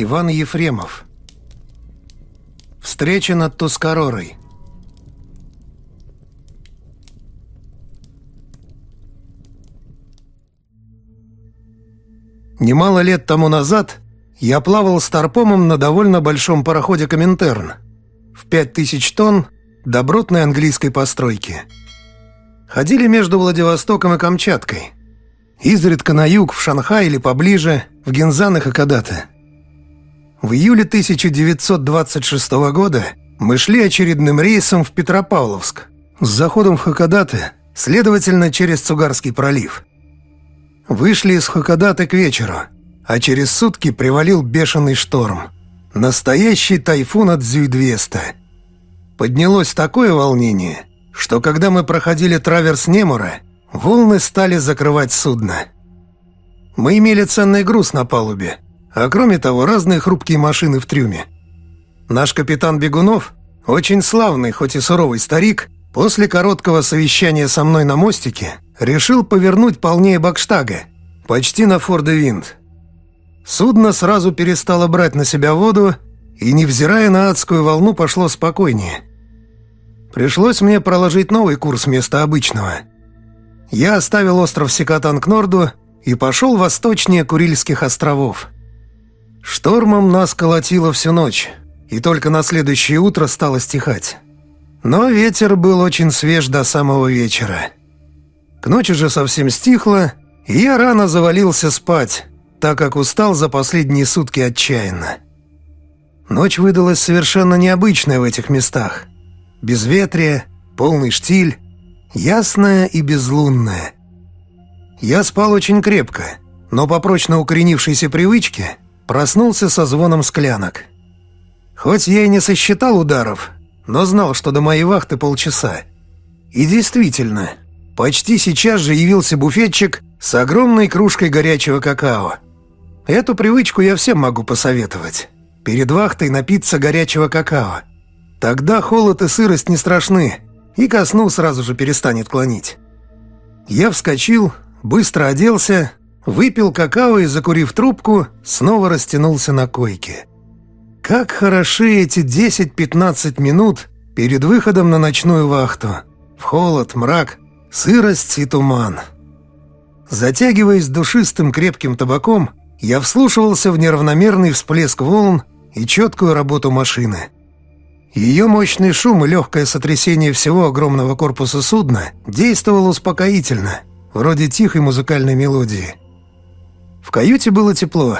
Иван Ефремов. Встреча над Тускаророй. Немало лет тому назад я плавал с Тарпомом на довольно большом пароходе «Коминтерн» в пять тысяч тонн добротной английской постройки. Ходили между Владивостоком и Камчаткой. Изредка на юг, в Шанхай или поближе, в Гензан и Хакодате. В июле 1926 года мы шли очередным рейсом в Петропавловск с заходом в Хакодате, следовательно, через Цугарский пролив. Вышли из Хакодаты к вечеру, а через сутки привалил бешеный шторм. Настоящий тайфун от Зюйдвеста. Поднялось такое волнение, что когда мы проходили траверс Немура, волны стали закрывать судно. Мы имели ценный груз на палубе, а кроме того разные хрупкие машины в трюме. Наш капитан Бегунов, очень славный, хоть и суровый старик, после короткого совещания со мной на мостике, решил повернуть полнее Бакштага, почти на Форде-Винт. Судно сразу перестало брать на себя воду и, невзирая на адскую волну, пошло спокойнее. Пришлось мне проложить новый курс вместо обычного. Я оставил остров Секатан к норду и пошел восточнее Курильских островов. Штормом нас колотило всю ночь, и только на следующее утро стало стихать. Но ветер был очень свеж до самого вечера. К ночи же совсем стихло, и я рано завалился спать, так как устал за последние сутки отчаянно. Ночь выдалась совершенно необычная в этих местах. Безветрие, полный штиль, ясная и безлунная. Я спал очень крепко, но по прочно укоренившейся привычке проснулся со звоном склянок. Хоть я и не сосчитал ударов, но знал, что до моей вахты полчаса. И действительно, Почти сейчас же явился буфетчик с огромной кружкой горячего какао. Эту привычку я всем могу посоветовать. Перед вахтой напиться горячего какао. Тогда холод и сырость не страшны, и ко сну сразу же перестанет клонить. Я вскочил, быстро оделся, выпил какао и, закурив трубку, снова растянулся на койке. Как хороши эти 10-15 минут перед выходом на ночную вахту. В холод, мрак, Сырость и туман. Затягиваясь душистым крепким табаком, я вслушивался в неравномерный всплеск волн и четкую работу машины. Ее мощный шум и легкое сотрясение всего огромного корпуса судна действовало успокоительно, вроде тихой музыкальной мелодии. В каюте было тепло.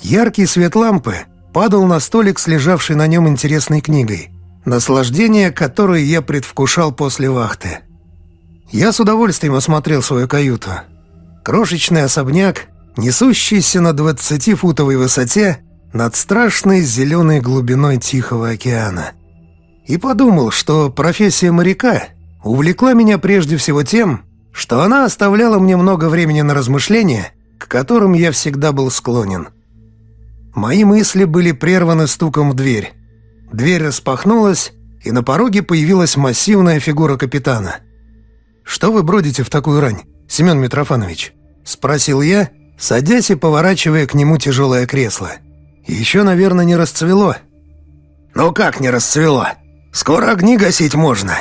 Яркий свет лампы падал на столик с лежавшей на нем интересной книгой, наслаждение которой я предвкушал после вахты. Я с удовольствием осмотрел свою каюту. Крошечный особняк, несущийся на двадцатифутовой высоте над страшной зеленой глубиной Тихого океана. И подумал, что профессия моряка увлекла меня прежде всего тем, что она оставляла мне много времени на размышления, к которым я всегда был склонен. Мои мысли были прерваны стуком в дверь. Дверь распахнулась, и на пороге появилась массивная фигура капитана — «Что вы бродите в такую рань, Семен Митрофанович?» — спросил я, садясь и поворачивая к нему тяжелое кресло. «Еще, наверное, не расцвело». «Ну как не расцвело? Скоро огни гасить можно.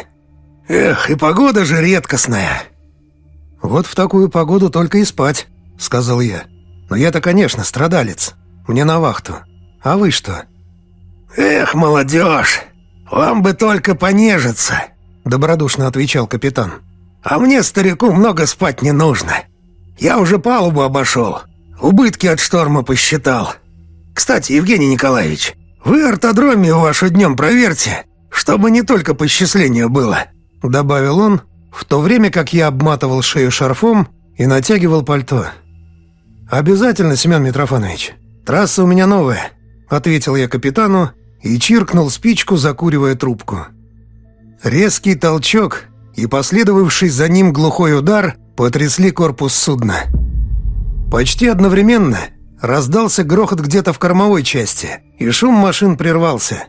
Эх, и погода же редкостная». «Вот в такую погоду только и спать», — сказал я. «Но я-то, конечно, страдалец. Мне на вахту. А вы что?» «Эх, молодежь, вам бы только понежиться», — добродушно отвечал капитан. А мне, старику, много спать не нужно. Я уже палубу обошел. Убытки от шторма посчитал. Кстати, Евгений Николаевич, вы ортодромию вашу днем проверьте, чтобы не только посчисление было», — добавил он, в то время как я обматывал шею шарфом и натягивал пальто. «Обязательно, Семен Митрофанович. Трасса у меня новая», — ответил я капитану и чиркнул спичку, закуривая трубку. Резкий толчок — и последовавший за ним глухой удар потрясли корпус судна. Почти одновременно раздался грохот где-то в кормовой части, и шум машин прервался.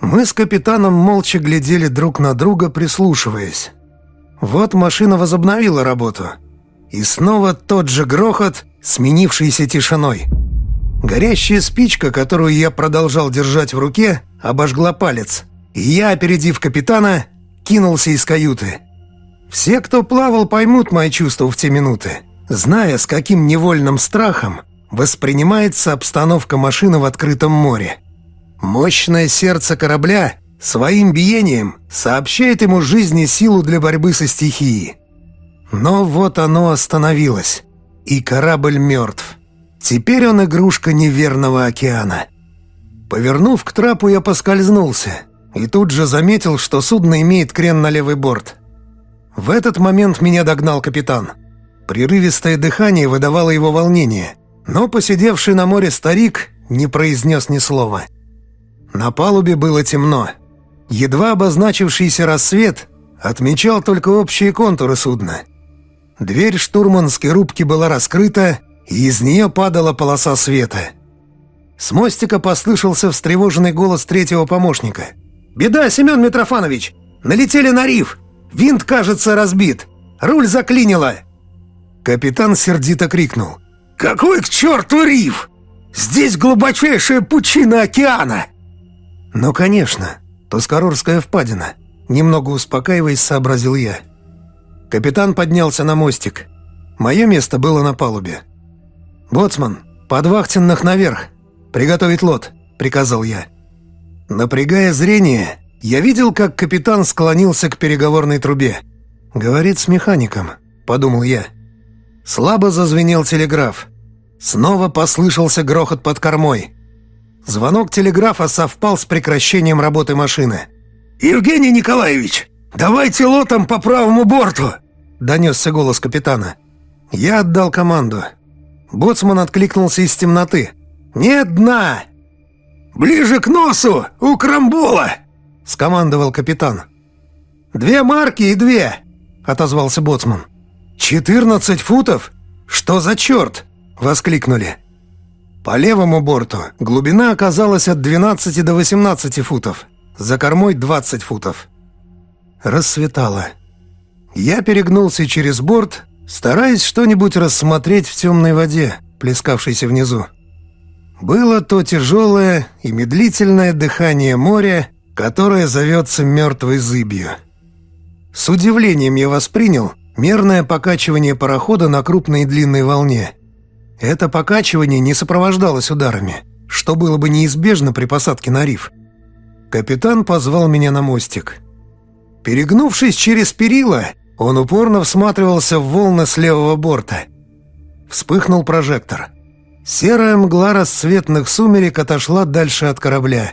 Мы с капитаном молча глядели друг на друга, прислушиваясь. Вот машина возобновила работу. И снова тот же грохот, сменившийся тишиной. Горящая спичка, которую я продолжал держать в руке, обожгла палец, и я, опередив капитана, кинулся из каюты. Все, кто плавал, поймут мои чувства в те минуты, зная, с каким невольным страхом воспринимается обстановка машины в открытом море. Мощное сердце корабля своим биением сообщает ему жизнь и силу для борьбы со стихией. Но вот оно остановилось, и корабль мертв. Теперь он игрушка неверного океана. Повернув к трапу, я поскользнулся и тут же заметил, что судно имеет крен на левый борт. В этот момент меня догнал капитан. Прерывистое дыхание выдавало его волнение, но посидевший на море старик не произнес ни слова. На палубе было темно. Едва обозначившийся рассвет отмечал только общие контуры судна. Дверь штурманской рубки была раскрыта, и из нее падала полоса света. С мостика послышался встревоженный голос третьего помощника. «Беда, Семен Митрофанович! Налетели на риф! Винт, кажется, разбит! Руль заклинило!» Капитан сердито крикнул. «Какой к черту риф? Здесь глубочайшая пучина океана!» «Ну, конечно, Тускарорская впадина», — немного успокаиваясь, сообразил я. Капитан поднялся на мостик. Мое место было на палубе. «Боцман, подвахтенных наверх! Приготовить лот!» — приказал я. Напрягая зрение, я видел, как капитан склонился к переговорной трубе. «Говорит с механиком», — подумал я. Слабо зазвенел телеграф. Снова послышался грохот под кормой. Звонок телеграфа совпал с прекращением работы машины. «Евгений Николаевич, давайте лотом по правому борту!» — донесся голос капитана. Я отдал команду. Боцман откликнулся из темноты. «Нет дна!» «Ближе к носу, у крамбола!» — скомандовал капитан. «Две марки и две!» — отозвался боцман. «Четырнадцать футов? Что за черт?» — воскликнули. По левому борту глубина оказалась от 12 до 18 футов, за кормой 20 футов. Рассветало. Я перегнулся через борт стараясь что-нибудь рассмотреть в темной воде, плескавшейся внизу. Было то тяжелое и медлительное дыхание моря, которое зовется мертвой зыбью. С удивлением я воспринял мерное покачивание парохода на крупной и длинной волне. Это покачивание не сопровождалось ударами, что было бы неизбежно при посадке на риф. Капитан позвал меня на мостик. Перегнувшись через перила, он упорно всматривался в волны с левого борта. Вспыхнул прожектор. Серая мгла расцветных сумерек отошла дальше от корабля.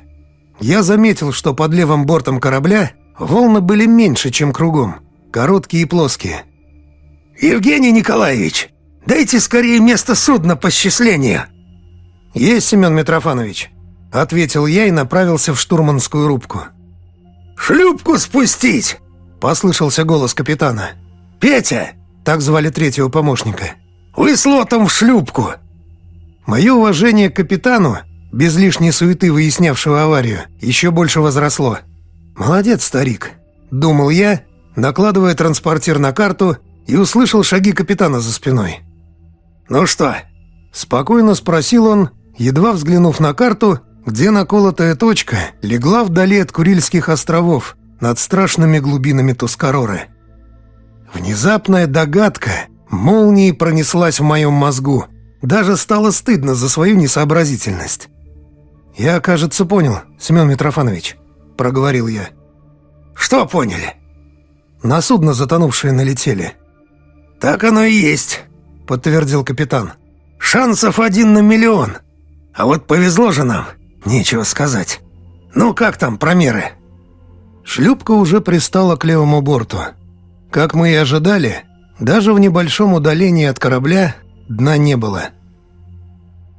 Я заметил, что под левым бортом корабля волны были меньше, чем кругом, короткие и плоские. «Евгений Николаевич, дайте скорее место судна по счислению!» «Есть, Семен Митрофанович», — ответил я и направился в штурманскую рубку. «Шлюпку спустить!» Послышался голос капитана. «Петя!» — так звали третьего помощника. «Вы с лотом в шлюпку!» Мое уважение к капитану, без лишней суеты выяснявшего аварию, еще больше возросло. «Молодец, старик!» — думал я, накладывая транспортир на карту и услышал шаги капитана за спиной. «Ну что?» — спокойно спросил он, едва взглянув на карту, где наколотая точка легла вдали от Курильских островов, над страшными глубинами Тускароры. Внезапная догадка молнией пронеслась в моем мозгу. Даже стало стыдно за свою несообразительность. «Я, кажется, понял, Семен Митрофанович», — проговорил я. «Что поняли?» «На судно затонувшие налетели». «Так оно и есть», — подтвердил капитан. «Шансов один на миллион. А вот повезло же нам, нечего сказать. Ну, как там промеры?» Шлюпка уже пристала к левому борту. Как мы и ожидали, даже в небольшом удалении от корабля дна не было.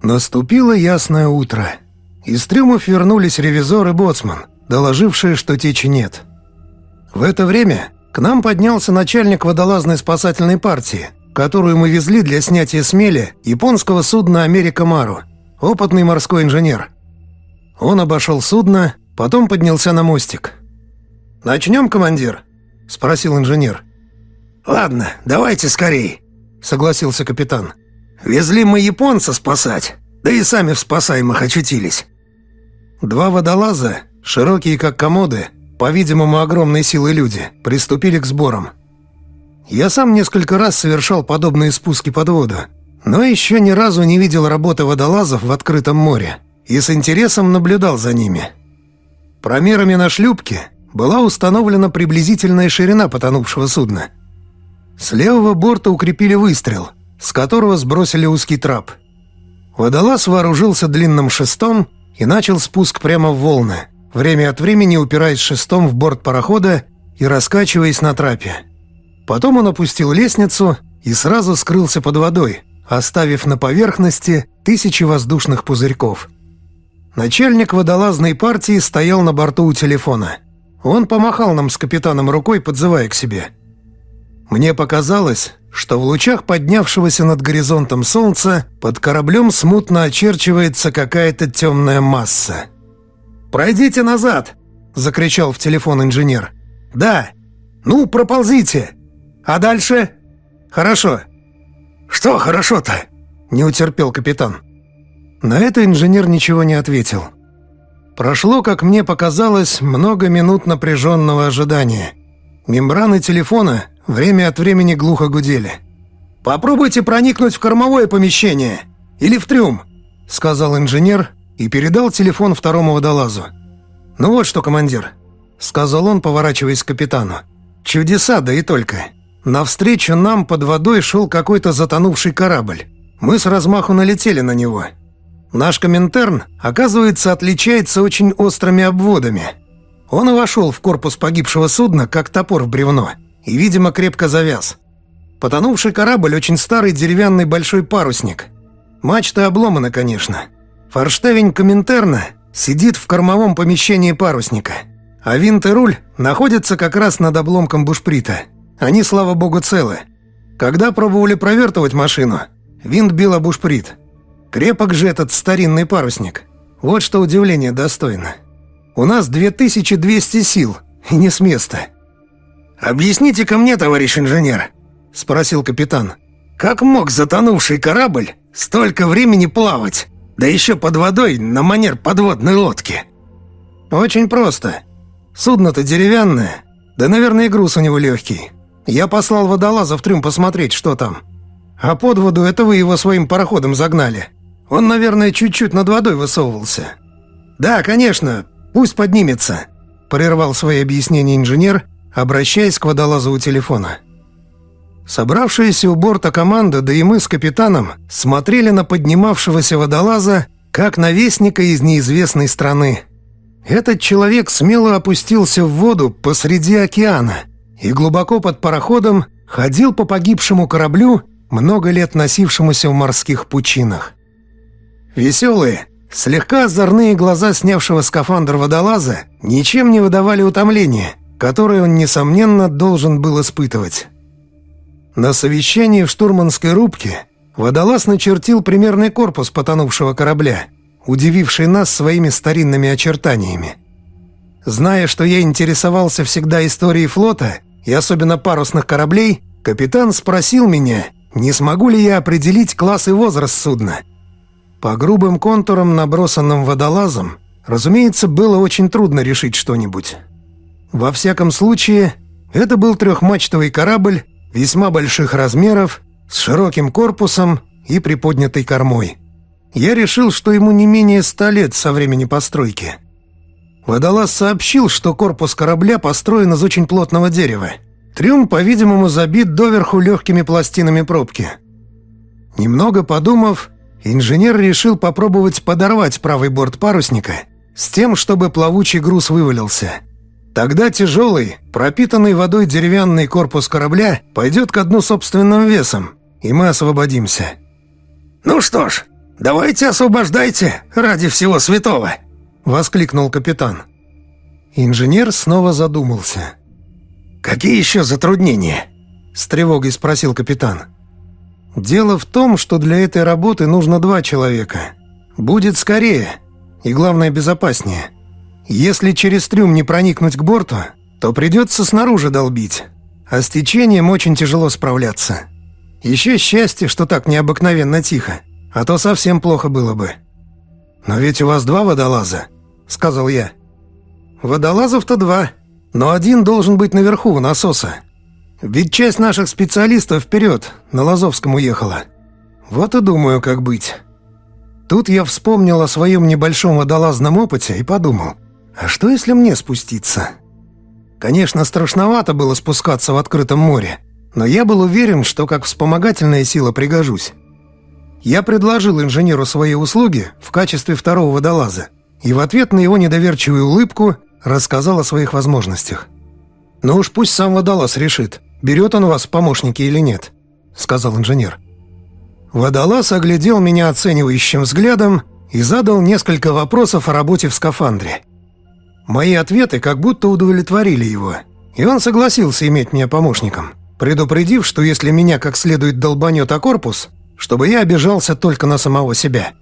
Наступило ясное утро. Из трюмов вернулись ревизор и боцман, доложившие, что течи нет. В это время к нам поднялся начальник водолазной спасательной партии, которую мы везли для снятия смели японского судна «Америка Мару», опытный морской инженер. Он обошел судно, потом поднялся на мостик – «Начнем, командир?» — спросил инженер. «Ладно, давайте скорей», — согласился капитан. «Везли мы японца спасать. да и сами в спасаемых очутились». Два водолаза, широкие как комоды, по-видимому, огромной силы люди, приступили к сборам. Я сам несколько раз совершал подобные спуски под воду, но еще ни разу не видел работы водолазов в открытом море и с интересом наблюдал за ними. Промерами на шлюпке была установлена приблизительная ширина потонувшего судна. С левого борта укрепили выстрел, с которого сбросили узкий трап. Водолаз вооружился длинным шестом и начал спуск прямо в волны, время от времени упираясь шестом в борт парохода и раскачиваясь на трапе. Потом он опустил лестницу и сразу скрылся под водой, оставив на поверхности тысячи воздушных пузырьков. Начальник водолазной партии стоял на борту у телефона. Он помахал нам с капитаном рукой, подзывая к себе. Мне показалось, что в лучах поднявшегося над горизонтом солнца под кораблем смутно очерчивается какая-то темная масса. «Пройдите назад!» — закричал в телефон инженер. «Да! Ну, проползите! А дальше?» «Хорошо!» «Что хорошо-то?» — не утерпел капитан. На это инженер ничего не ответил. Прошло, как мне показалось, много минут напряженного ожидания. Мембраны телефона время от времени глухо гудели. «Попробуйте проникнуть в кормовое помещение или в трюм», — сказал инженер и передал телефон второму водолазу. «Ну вот что, командир», — сказал он, поворачиваясь к капитану. «Чудеса, да и только. Навстречу нам под водой шел какой-то затонувший корабль. Мы с размаху налетели на него. Наш Коминтерн, оказывается, отличается очень острыми обводами. Он вошел в корпус погибшего судна, как топор в бревно, и, видимо, крепко завяз. Потонувший корабль – очень старый деревянный большой парусник. Мачты обломаны, конечно. Форштевень Коминтерна сидит в кормовом помещении парусника, а винт и руль находятся как раз над обломком бушприта. Они, слава богу, целы. Когда пробовали провертывать машину, винт бил об бушприт. Крепок же этот старинный парусник. Вот что удивление достойно. У нас 2200 сил, и не с места. «Объясните-ка мне, товарищ инженер», — спросил капитан, «как мог затонувший корабль столько времени плавать?» Да еще под водой на манер подводной лодки. Очень просто. Судно-то деревянное, да, наверное, и груз у него легкий. Я послал водолаза в трюм посмотреть, что там. А под воду это вы его своим пароходом загнали. Он, наверное, чуть-чуть над водой высовывался. Да, конечно, пусть поднимется, прервал свои объяснения инженер, обращаясь к водолазу у телефона. Собравшаяся у борта команда, да и мы с капитаном, смотрели на поднимавшегося водолаза, как на вестника из неизвестной страны. Этот человек смело опустился в воду посреди океана и глубоко под пароходом ходил по погибшему кораблю, много лет носившемуся в морских пучинах. Веселые, слегка озорные глаза снявшего скафандр водолаза ничем не выдавали утомления, которое он, несомненно, должен был испытывать. На совещании в штурманской рубке водолаз начертил примерный корпус потонувшего корабля, удививший нас своими старинными очертаниями. Зная, что я интересовался всегда историей флота и особенно парусных кораблей, капитан спросил меня, не смогу ли я определить класс и возраст судна. По грубым контурам, набросанным водолазом, разумеется, было очень трудно решить что-нибудь. Во всяком случае, это был трехмачтовый корабль весьма больших размеров, с широким корпусом и приподнятой кормой. Я решил, что ему не менее ста лет со времени постройки. Водолаз сообщил, что корпус корабля построен из очень плотного дерева. Трюм, по-видимому, забит доверху легкими пластинами пробки. Немного подумав, инженер решил попробовать подорвать правый борт парусника с тем, чтобы плавучий груз вывалился – Тогда тяжелый, пропитанный водой деревянный корпус корабля пойдет ко дну собственным весом, и мы освободимся. «Ну что ж, давайте освобождайте ради всего святого!» — воскликнул капитан. Инженер снова задумался. «Какие еще затруднения?» — с тревогой спросил капитан. «Дело в том, что для этой работы нужно два человека. Будет скорее и, главное, безопаснее». Если через трюм не проникнуть к борту, то придется снаружи долбить, а с течением очень тяжело справляться. Еще счастье, что так необыкновенно тихо, а то совсем плохо было бы». «Но ведь у вас два водолаза», — сказал я. «Водолазов-то два, но один должен быть наверху у насоса. Ведь часть наших специалистов вперед, на Лазовском уехала. Вот и думаю, как быть». Тут я вспомнил о своем небольшом водолазном опыте и подумал, а что если мне спуститься? Конечно, страшновато было спускаться в открытом море, но я был уверен, что как вспомогательная сила пригожусь. Я предложил инженеру свои услуги в качестве второго водолаза и в ответ на его недоверчивую улыбку рассказал о своих возможностях. «Ну уж пусть сам водолаз решит, берет он вас в помощники или нет», — сказал инженер. Водолаз оглядел меня оценивающим взглядом и задал несколько вопросов о работе в скафандре. Мои ответы как будто удовлетворили его, и он согласился иметь меня помощником, предупредив, что если меня как следует долбанет о корпус, чтобы я обижался только на самого себя.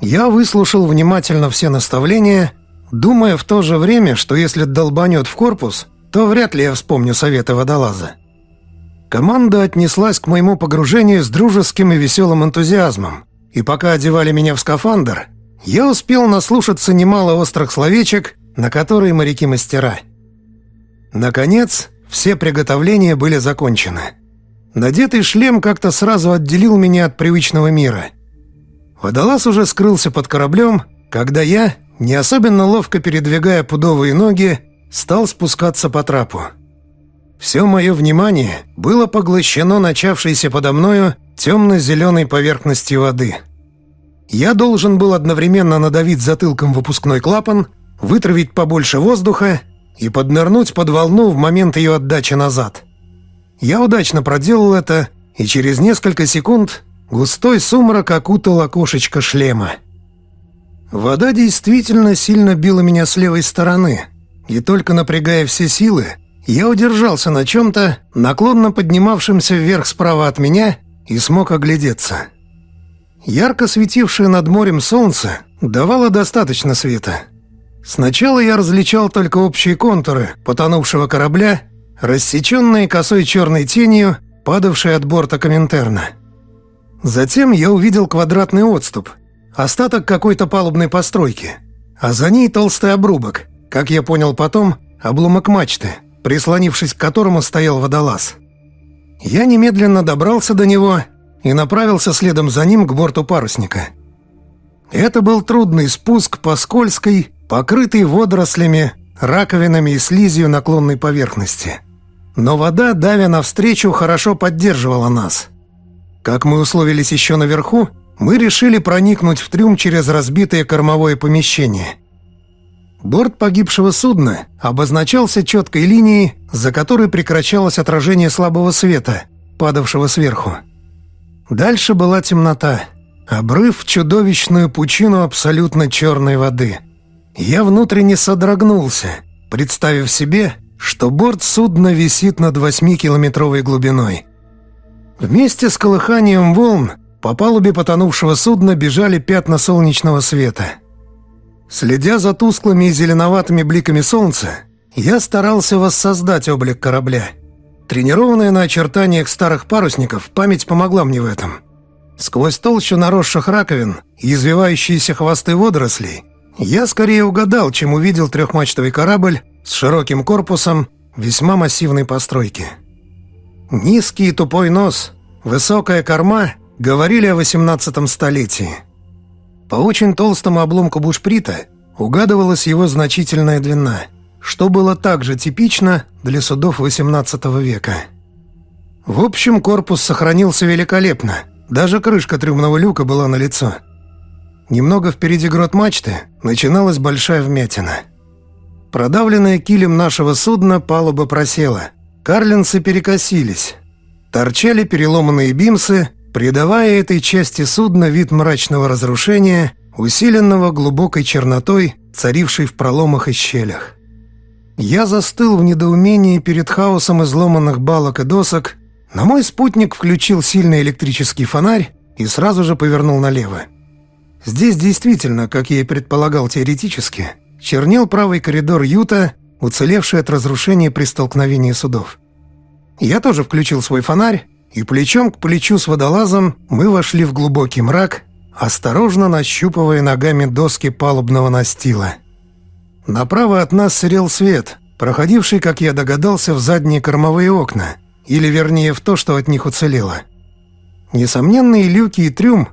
Я выслушал внимательно все наставления, думая в то же время, что если долбанет в корпус, то вряд ли я вспомню советы водолаза. Команда отнеслась к моему погружению с дружеским и веселым энтузиазмом, и пока одевали меня в скафандр, я успел наслушаться немало острых словечек, на которые моряки мастера. Наконец, все приготовления были закончены. Надетый шлем как-то сразу отделил меня от привычного мира. Водолаз уже скрылся под кораблем, когда я, не особенно ловко передвигая пудовые ноги, стал спускаться по трапу. Все мое внимание было поглощено начавшейся подо мною темно-зеленой поверхностью воды. Я должен был одновременно надавить затылком выпускной клапан, вытравить побольше воздуха и поднырнуть под волну в момент ее отдачи назад. Я удачно проделал это, и через несколько секунд густой сумрак окутал окошечко шлема. Вода действительно сильно била меня с левой стороны, и только напрягая все силы, я удержался на чем-то, наклонно поднимавшемся вверх справа от меня, и смог оглядеться. Ярко светившее над морем солнце давало достаточно света. Сначала я различал только общие контуры потонувшего корабля, рассеченные косой черной тенью, падавшей от борта Коминтерна. Затем я увидел квадратный отступ, остаток какой-то палубной постройки, а за ней толстый обрубок, как я понял потом, обломок мачты — прислонившись к которому стоял водолаз. Я немедленно добрался до него и направился следом за ним к борту парусника. Это был трудный спуск по скользкой, покрытой водорослями, раковинами и слизью наклонной поверхности. Но вода, давя навстречу, хорошо поддерживала нас. Как мы условились еще наверху, мы решили проникнуть в трюм через разбитое кормовое помещение – Борт погибшего судна обозначался четкой линией, за которой прекращалось отражение слабого света, падавшего сверху. Дальше была темнота, обрыв в чудовищную пучину абсолютно черной воды. Я внутренне содрогнулся, представив себе, что борт судна висит над восьмикилометровой глубиной. Вместе с колыханием волн по палубе потонувшего судна бежали пятна солнечного света – Следя за тусклыми и зеленоватыми бликами солнца, я старался воссоздать облик корабля. Тренированная на очертаниях старых парусников, память помогла мне в этом. Сквозь толщу наросших раковин и извивающиеся хвосты водорослей я скорее угадал, чем увидел трехмачтовый корабль с широким корпусом весьма массивной постройки. Низкий и тупой нос, высокая корма говорили о 18 столетии – по очень толстому обломку бушприта угадывалась его значительная длина, что было также типично для судов XVIII века. В общем, корпус сохранился великолепно, даже крышка трюмного люка была налицо. Немного впереди грот мачты начиналась большая вмятина. Продавленная килем нашего судна палуба просела, карлинцы перекосились, торчали переломанные бимсы – придавая этой части судна вид мрачного разрушения, усиленного глубокой чернотой, царившей в проломах и щелях. Я застыл в недоумении перед хаосом изломанных балок и досок, но мой спутник включил сильный электрический фонарь и сразу же повернул налево. Здесь действительно, как я и предполагал теоретически, чернел правый коридор Юта, уцелевший от разрушения при столкновении судов. Я тоже включил свой фонарь и плечом к плечу с водолазом мы вошли в глубокий мрак, осторожно нащупывая ногами доски палубного настила. Направо от нас серел свет, проходивший, как я догадался, в задние кормовые окна, или вернее в то, что от них уцелело. Несомненные люки и трюм,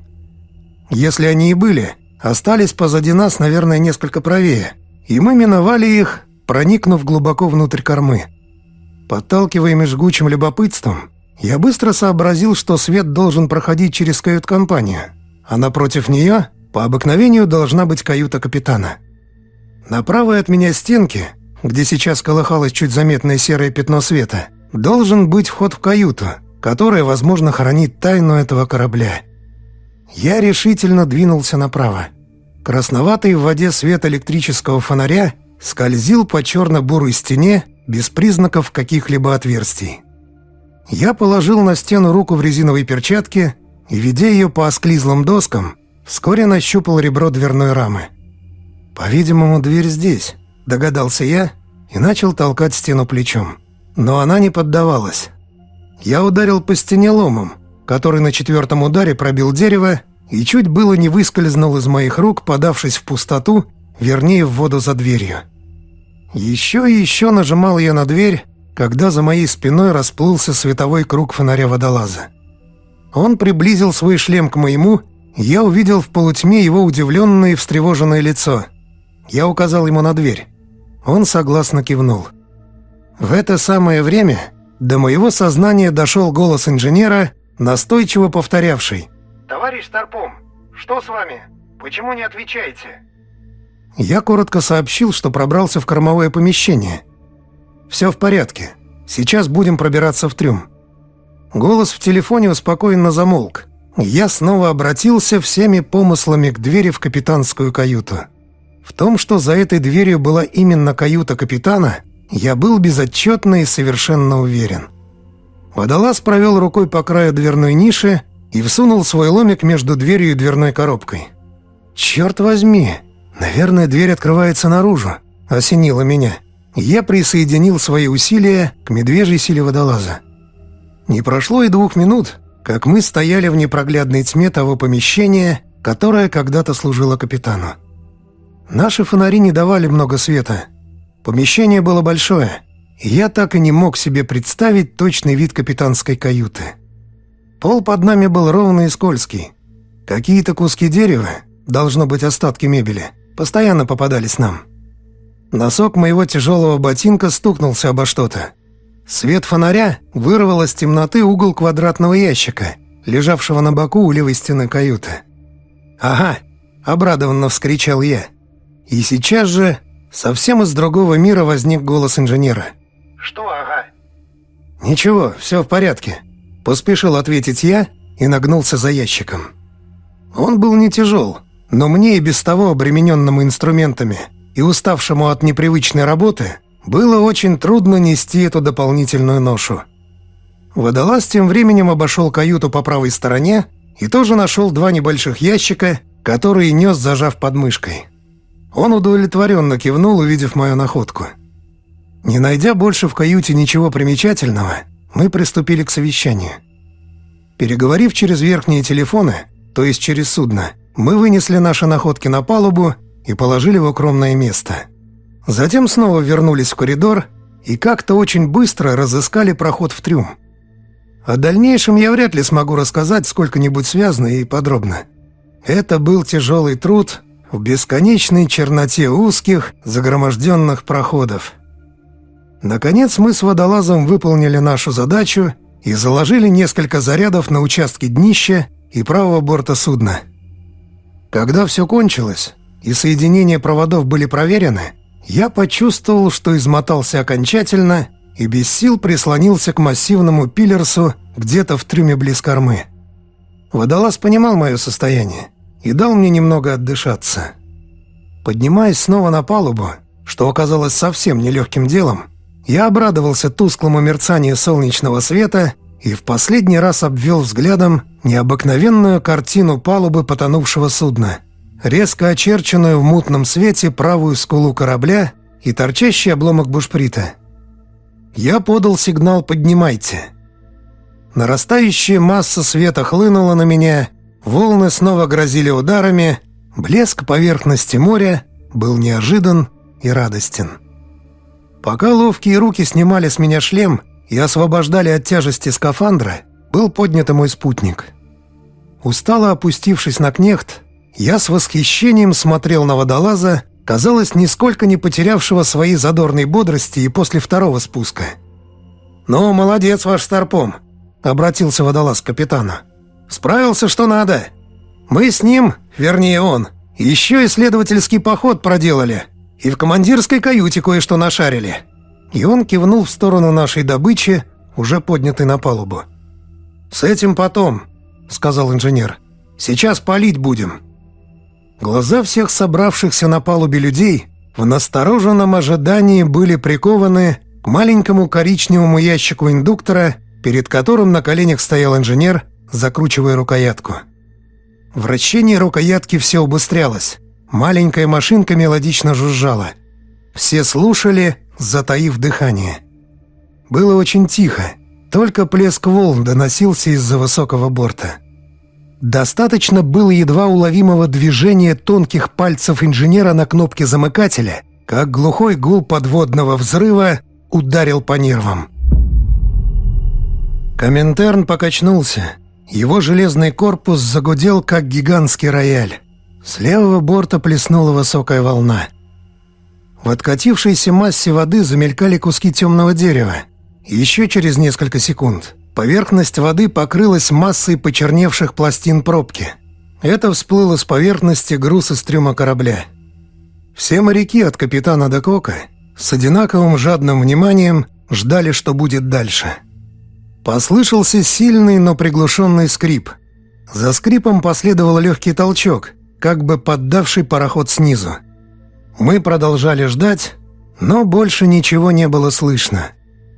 если они и были, остались позади нас, наверное, несколько правее, и мы миновали их, проникнув глубоко внутрь кормы. Подталкиваемый жгучим любопытством, я быстро сообразил, что свет должен проходить через кают-компанию, а напротив нее, по обыкновению, должна быть каюта капитана. На правой от меня стенке, где сейчас колыхалось чуть заметное серое пятно света, должен быть вход в каюту, которая, возможно, хранит тайну этого корабля. Я решительно двинулся направо. Красноватый в воде свет электрического фонаря скользил по черно-бурой стене без признаков каких-либо отверстий. Я положил на стену руку в резиновой перчатке и, ведя ее по осклизлым доскам, вскоре нащупал ребро дверной рамы. «По-видимому, дверь здесь», — догадался я и начал толкать стену плечом. Но она не поддавалась. Я ударил по стене ломом, который на четвертом ударе пробил дерево и чуть было не выскользнул из моих рук, подавшись в пустоту, вернее, в воду за дверью. Еще и еще нажимал я на дверь, когда за моей спиной расплылся световой круг фонаря водолаза. Он приблизил свой шлем к моему, я увидел в полутьме его удивленное и встревоженное лицо. Я указал ему на дверь. Он согласно кивнул. В это самое время до моего сознания дошел голос инженера, настойчиво повторявший. «Товарищ Старпом, что с вами? Почему не отвечаете?» Я коротко сообщил, что пробрался в кормовое помещение – «Все в порядке. Сейчас будем пробираться в трюм». Голос в телефоне успокоенно замолк. Я снова обратился всеми помыслами к двери в капитанскую каюту. В том, что за этой дверью была именно каюта капитана, я был безотчетно и совершенно уверен. Водолаз провел рукой по краю дверной ниши и всунул свой ломик между дверью и дверной коробкой. «Черт возьми! Наверное, дверь открывается наружу», — осенило меня я присоединил свои усилия к медвежьей силе водолаза. Не прошло и двух минут, как мы стояли в непроглядной тьме того помещения, которое когда-то служило капитану. Наши фонари не давали много света. Помещение было большое, и я так и не мог себе представить точный вид капитанской каюты. Пол под нами был ровный и скользкий. Какие-то куски дерева, должно быть остатки мебели, постоянно попадались нам. Носок моего тяжелого ботинка стукнулся обо что-то. Свет фонаря вырвал из темноты угол квадратного ящика, лежавшего на боку у левой стены каюты. «Ага!» — обрадованно вскричал я. И сейчас же совсем из другого мира возник голос инженера. «Что ага?» «Ничего, все в порядке», — поспешил ответить я и нагнулся за ящиком. Он был не тяжел, но мне и без того обремененному инструментами — и уставшему от непривычной работы было очень трудно нести эту дополнительную ношу. Водолаз тем временем обошел каюту по правой стороне и тоже нашел два небольших ящика, которые нес, зажав подмышкой. Он удовлетворенно кивнул, увидев мою находку. Не найдя больше в каюте ничего примечательного, мы приступили к совещанию. Переговорив через верхние телефоны, то есть через судно, мы вынесли наши находки на палубу и положили в укромное место. Затем снова вернулись в коридор и как-то очень быстро разыскали проход в трюм. О дальнейшем я вряд ли смогу рассказать сколько-нибудь связно и подробно. Это был тяжелый труд в бесконечной черноте узких, загроможденных проходов. Наконец мы с водолазом выполнили нашу задачу и заложили несколько зарядов на участке днища и правого борта судна. Когда все кончилось, и соединения проводов были проверены, я почувствовал, что измотался окончательно и без сил прислонился к массивному пилерсу где-то в трюме близ кормы. Водолаз понимал мое состояние и дал мне немного отдышаться. Поднимаясь снова на палубу, что оказалось совсем нелегким делом, я обрадовался тусклому мерцанию солнечного света и в последний раз обвел взглядом необыкновенную картину палубы потонувшего судна — резко очерченную в мутном свете правую скулу корабля и торчащий обломок бушприта. Я подал сигнал «Поднимайте». Нарастающая масса света хлынула на меня, волны снова грозили ударами, блеск поверхности моря был неожидан и радостен. Пока ловкие руки снимали с меня шлем и освобождали от тяжести скафандра, был поднят мой спутник. Устало опустившись на кнехт, я с восхищением смотрел на водолаза, казалось, нисколько не потерявшего своей задорной бодрости и после второго спуска. «Ну, молодец ваш старпом», — обратился водолаз к капитану. «Справился, что надо. Мы с ним, вернее он, еще исследовательский поход проделали и в командирской каюте кое-что нашарили». И он кивнул в сторону нашей добычи, уже поднятой на палубу. «С этим потом», — сказал инженер. «Сейчас палить будем». Глаза всех собравшихся на палубе людей в настороженном ожидании были прикованы к маленькому коричневому ящику индуктора, перед которым на коленях стоял инженер, закручивая рукоятку. Вращение рукоятки все убыстрялось. Маленькая машинка мелодично жужжала. Все слушали, затаив дыхание. Было очень тихо, только плеск волн доносился из-за высокого борта. Достаточно было едва уловимого движения тонких пальцев инженера на кнопке замыкателя, как глухой гул подводного взрыва ударил по нервам. Коминтерн покачнулся. Его железный корпус загудел, как гигантский рояль. С левого борта плеснула высокая волна. В откатившейся массе воды замелькали куски темного дерева. Еще через несколько секунд поверхность воды покрылась массой почерневших пластин пробки. Это всплыло с поверхности груз из трюма корабля. Все моряки от капитана до кока с одинаковым жадным вниманием ждали, что будет дальше. Послышался сильный, но приглушенный скрип. За скрипом последовал легкий толчок, как бы поддавший пароход снизу. Мы продолжали ждать, но больше ничего не было слышно.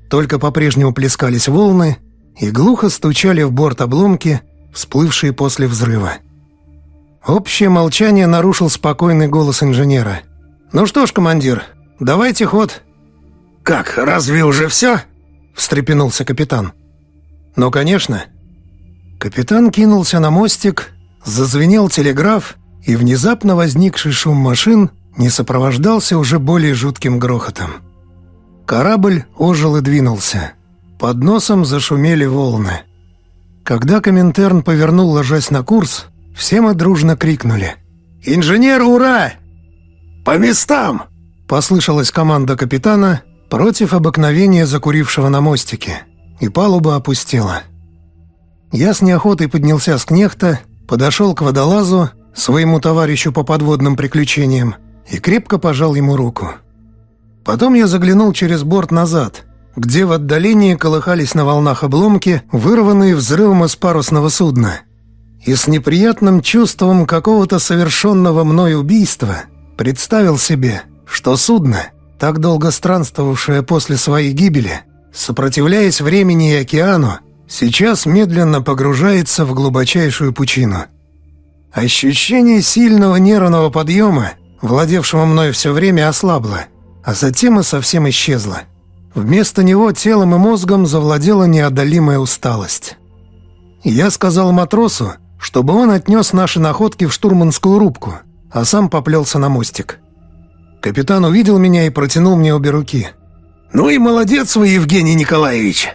Только по-прежнему плескались волны и глухо стучали в борт обломки, всплывшие после взрыва. Общее молчание нарушил спокойный голос инженера. «Ну что ж, командир, давайте ход». «Как, разве уже все?» — встрепенулся капитан. «Ну, конечно». Капитан кинулся на мостик, зазвенел телеграф, и внезапно возникший шум машин не сопровождался уже более жутким грохотом. Корабль ожил и двинулся. Под носом зашумели волны. Когда Коминтерн повернул, ложась на курс, все мы дружно крикнули. «Инженер, ура!» «По местам!» — послышалась команда капитана против обыкновения закурившего на мостике, и палуба опустела. Я с неохотой поднялся с кнехта, подошел к водолазу, своему товарищу по подводным приключениям, и крепко пожал ему руку. Потом я заглянул через борт назад, где в отдалении колыхались на волнах обломки, вырванные взрывом из парусного судна. И с неприятным чувством какого-то совершенного мной убийства представил себе, что судно, так долго странствовавшее после своей гибели, сопротивляясь времени и океану, сейчас медленно погружается в глубочайшую пучину. Ощущение сильного нервного подъема, владевшего мной все время, ослабло, а затем и совсем исчезло. Вместо него телом и мозгом завладела неодолимая усталость. Я сказал матросу, чтобы он отнес наши находки в штурманскую рубку, а сам поплелся на мостик. Капитан увидел меня и протянул мне обе руки. «Ну и молодец вы, Евгений Николаевич!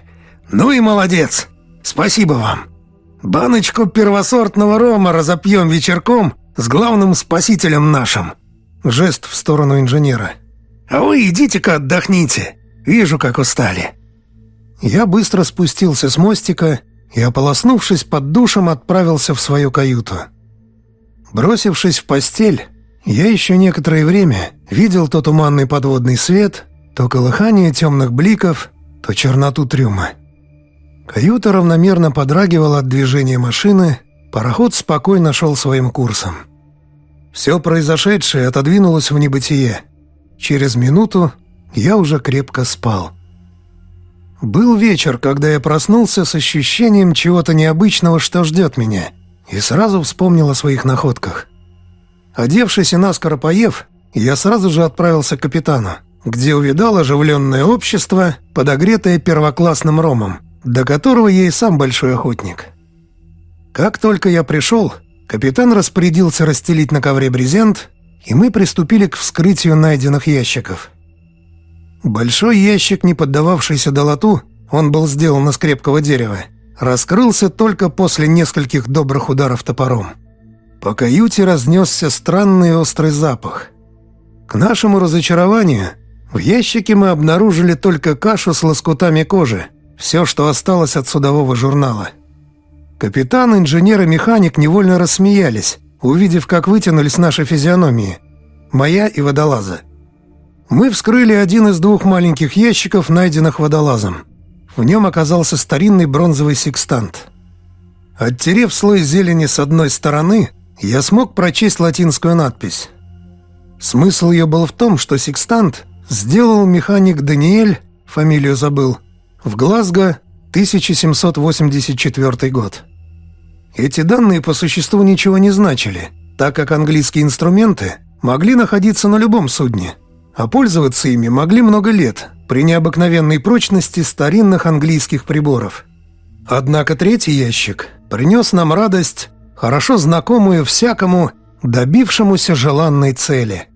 Ну и молодец! Спасибо вам! Баночку первосортного рома разопьем вечерком с главным спасителем нашим!» Жест в сторону инженера. «А вы идите-ка отдохните. Вижу, как устали». Я быстро спустился с мостика и, ополоснувшись под душем, отправился в свою каюту. Бросившись в постель, я еще некоторое время видел то туманный подводный свет, то колыхание темных бликов, то черноту трюма. Каюта равномерно подрагивала от движения машины, пароход спокойно шел своим курсом. Все произошедшее отодвинулось в небытие. Через минуту я уже крепко спал. Был вечер, когда я проснулся с ощущением чего-то необычного, что ждет меня, и сразу вспомнил о своих находках. Одевшись и наскоро поев, я сразу же отправился к капитану, где увидал оживленное общество, подогретое первоклассным ромом, до которого я и сам большой охотник. Как только я пришел, Капитан распорядился расстелить на ковре брезент, и мы приступили к вскрытию найденных ящиков. Большой ящик, не поддававшийся долоту, он был сделан из крепкого дерева, раскрылся только после нескольких добрых ударов топором. По каюте разнесся странный острый запах. К нашему разочарованию, в ящике мы обнаружили только кашу с лоскутами кожи, все, что осталось от судового журнала. Капитан, инженер и механик невольно рассмеялись, увидев, как вытянулись наши физиономии. Моя и водолаза. Мы вскрыли один из двух маленьких ящиков, найденных водолазом. В нем оказался старинный бронзовый секстант. Оттерев слой зелени с одной стороны, я смог прочесть латинскую надпись. Смысл ее был в том, что секстант сделал механик Даниэль, фамилию забыл, в Глазго, 1784 год. Эти данные по существу ничего не значили, так как английские инструменты могли находиться на любом судне – а пользоваться ими могли много лет при необыкновенной прочности старинных английских приборов. Однако третий ящик принес нам радость, хорошо знакомую всякому, добившемуся желанной цели.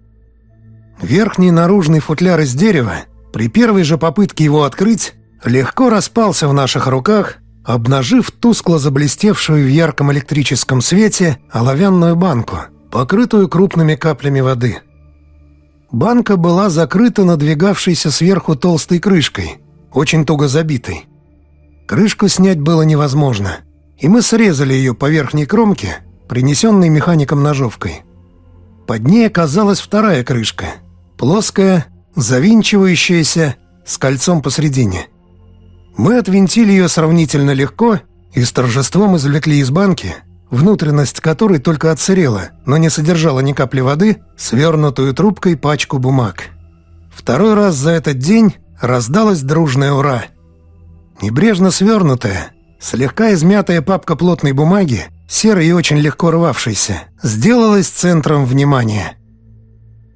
Верхний наружный футляр из дерева, при первой же попытке его открыть, легко распался в наших руках, обнажив тускло заблестевшую в ярком электрическом свете оловянную банку, покрытую крупными каплями воды – Банка была закрыта надвигавшейся сверху толстой крышкой, очень туго забитой. Крышку снять было невозможно, и мы срезали ее по верхней кромке, принесенной механиком ножовкой. Под ней оказалась вторая крышка, плоская, завинчивающаяся, с кольцом посредине. Мы отвинтили ее сравнительно легко и с торжеством извлекли из банки – внутренность которой только отсырела, но не содержала ни капли воды, свернутую трубкой пачку бумаг. Второй раз за этот день раздалась дружная «Ура!». Небрежно свернутая, слегка измятая папка плотной бумаги, серой и очень легко рвавшейся, сделалась центром внимания.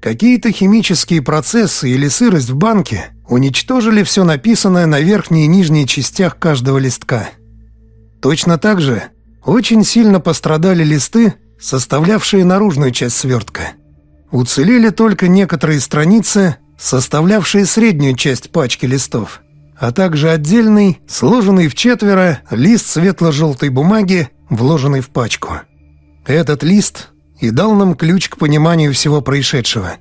Какие-то химические процессы или сырость в банке уничтожили все написанное на верхней и нижней частях каждого листка. Точно так же очень сильно пострадали листы, составлявшие наружную часть свертка. Уцелели только некоторые страницы, составлявшие среднюю часть пачки листов, а также отдельный, сложенный в четверо, лист светло-желтой бумаги, вложенный в пачку. Этот лист и дал нам ключ к пониманию всего происшедшего.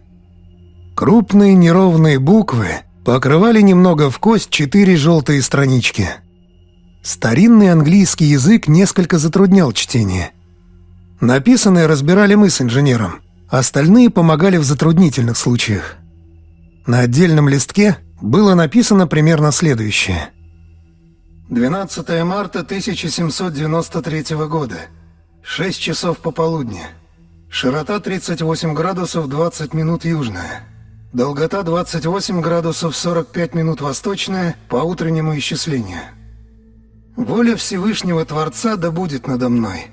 Крупные неровные буквы покрывали немного в кость четыре желтые странички – Старинный английский язык несколько затруднял чтение. Написанное разбирали мы с инженером, остальные помогали в затруднительных случаях. На отдельном листке было написано примерно следующее. 12 марта 1793 года. 6 часов пополудни. Широта 38 градусов 20 минут южная. Долгота 28 градусов 45 минут восточная по утреннему исчислению. Воля Всевышнего Творца да будет надо мной.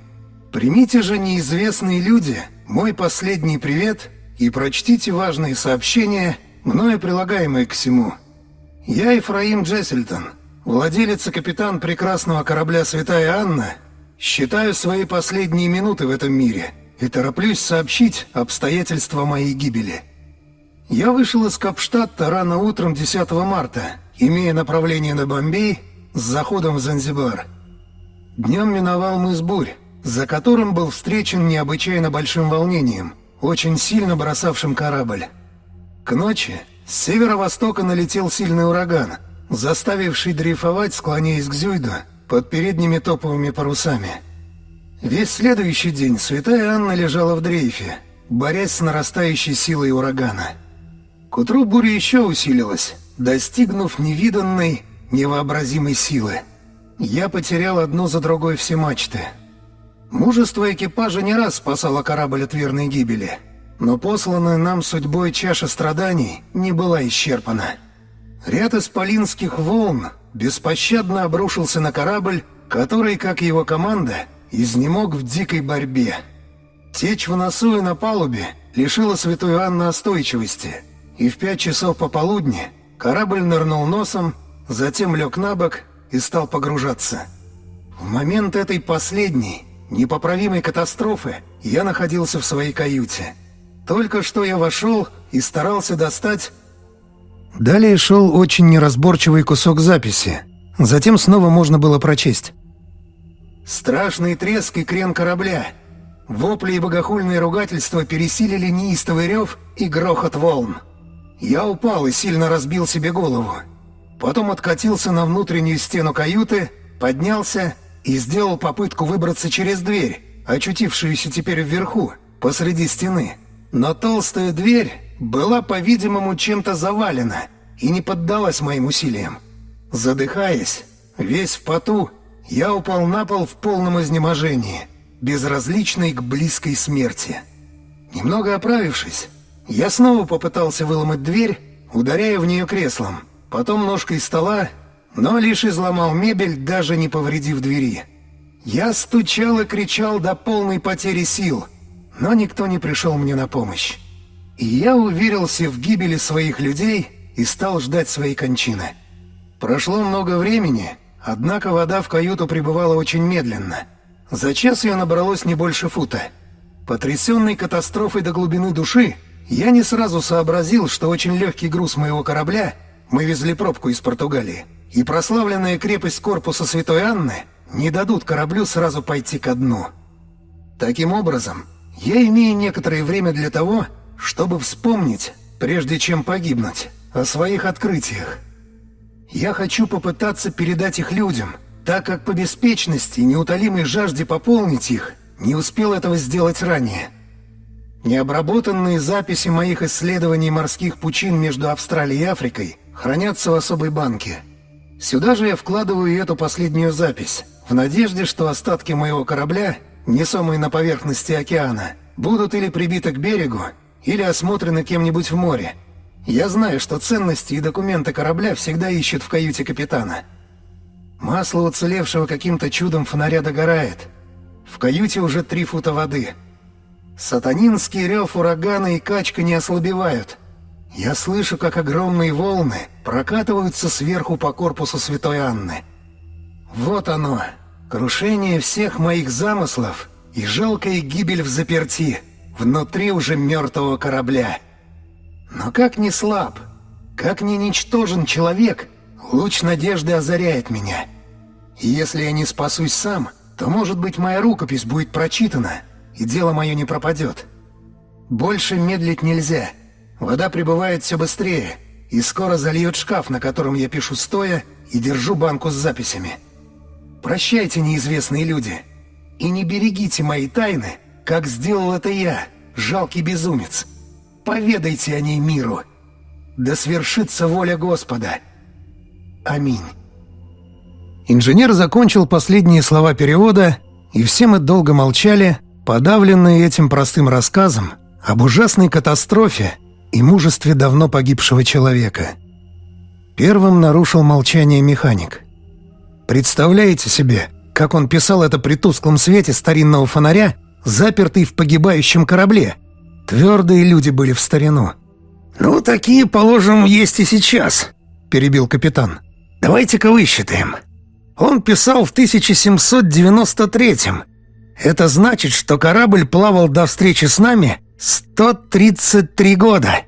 Примите же, неизвестные люди, мой последний привет и прочтите важные сообщения, мною прилагаемые к всему. Я Ефраим Джессельтон, владелец и капитан прекрасного корабля «Святая Анна», считаю свои последние минуты в этом мире и тороплюсь сообщить обстоятельства моей гибели. Я вышел из Капштадта рано утром 10 марта, имея направление на Бомбей – с заходом в Занзибар. Днем миновал мыс Бурь, за которым был встречен необычайно большим волнением, очень сильно бросавшим корабль. К ночи с северо-востока налетел сильный ураган, заставивший дрейфовать, склоняясь к Зюйду, под передними топовыми парусами. Весь следующий день святая Анна лежала в дрейфе, борясь с нарастающей силой урагана. К утру буря еще усилилась, достигнув невиданной, невообразимой силы. Я потерял одну за другой все мачты. Мужество экипажа не раз спасало корабль от верной гибели, но посланная нам судьбой чаша страданий не была исчерпана. Ряд исполинских волн беспощадно обрушился на корабль, который, как его команда, изнемог в дикой борьбе. Течь в носу и на палубе лишила святую Анну остойчивости, и в пять часов пополудни корабль нырнул носом затем лег на бок и стал погружаться. В момент этой последней, непоправимой катастрофы я находился в своей каюте. Только что я вошел и старался достать... Далее шел очень неразборчивый кусок записи. Затем снова можно было прочесть. Страшный треск и крен корабля. Вопли и богохульные ругательства пересилили неистовый рев и грохот волн. Я упал и сильно разбил себе голову. Потом откатился на внутреннюю стену каюты, поднялся и сделал попытку выбраться через дверь, очутившуюся теперь вверху, посреди стены. Но толстая дверь была, по-видимому, чем-то завалена и не поддалась моим усилиям. Задыхаясь, весь в поту, я упал на пол в полном изнеможении, безразличный к близкой смерти. Немного оправившись, я снова попытался выломать дверь, ударяя в нее креслом, потом ножкой стола, но лишь изломал мебель, даже не повредив двери. Я стучал и кричал до полной потери сил, но никто не пришел мне на помощь. И я уверился в гибели своих людей и стал ждать своей кончины. Прошло много времени, однако вода в каюту прибывала очень медленно. За час ее набралось не больше фута. Потрясенный катастрофой до глубины души, я не сразу сообразил, что очень легкий груз моего корабля, мы везли пробку из Португалии, и прославленная крепость корпуса Святой Анны не дадут кораблю сразу пойти ко дну. Таким образом, я имею некоторое время для того, чтобы вспомнить, прежде чем погибнуть, о своих открытиях. Я хочу попытаться передать их людям, так как по беспечности и неутолимой жажде пополнить их не успел этого сделать ранее. Необработанные записи моих исследований морских пучин между Австралией и Африкой хранятся в особой банке. Сюда же я вкладываю эту последнюю запись, в надежде, что остатки моего корабля, несомые на поверхности океана, будут или прибиты к берегу, или осмотрены кем-нибудь в море. Я знаю, что ценности и документы корабля всегда ищут в каюте капитана. Масло уцелевшего каким-то чудом фонаря догорает. В каюте уже три фута воды — Сатанинский рев урагана и качка не ослабевают. Я слышу, как огромные волны прокатываются сверху по корпусу Святой Анны. Вот оно, крушение всех моих замыслов и жалкая гибель в заперти, внутри уже мертвого корабля. Но как не слаб, как не ничтожен человек, луч надежды озаряет меня. И если я не спасусь сам, то, может быть, моя рукопись будет прочитана — и дело мое не пропадет. Больше медлить нельзя. Вода прибывает все быстрее, и скоро зальет шкаф, на котором я пишу стоя и держу банку с записями. Прощайте, неизвестные люди, и не берегите мои тайны, как сделал это я, жалкий безумец. Поведайте о ней миру. Да свершится воля Господа. Аминь. Инженер закончил последние слова перевода, и все мы долго молчали, Подавленный этим простым рассказом об ужасной катастрофе и мужестве давно погибшего человека. Первым нарушил молчание механик. Представляете себе, как он писал это при тусклом свете старинного фонаря, запертый в погибающем корабле? Твердые люди были в старину. «Ну, такие, положим, есть и сейчас», — перебил капитан. «Давайте-ка высчитаем. Он писал в 1793-м, это значит, что корабль плавал до встречи с нами 133 года.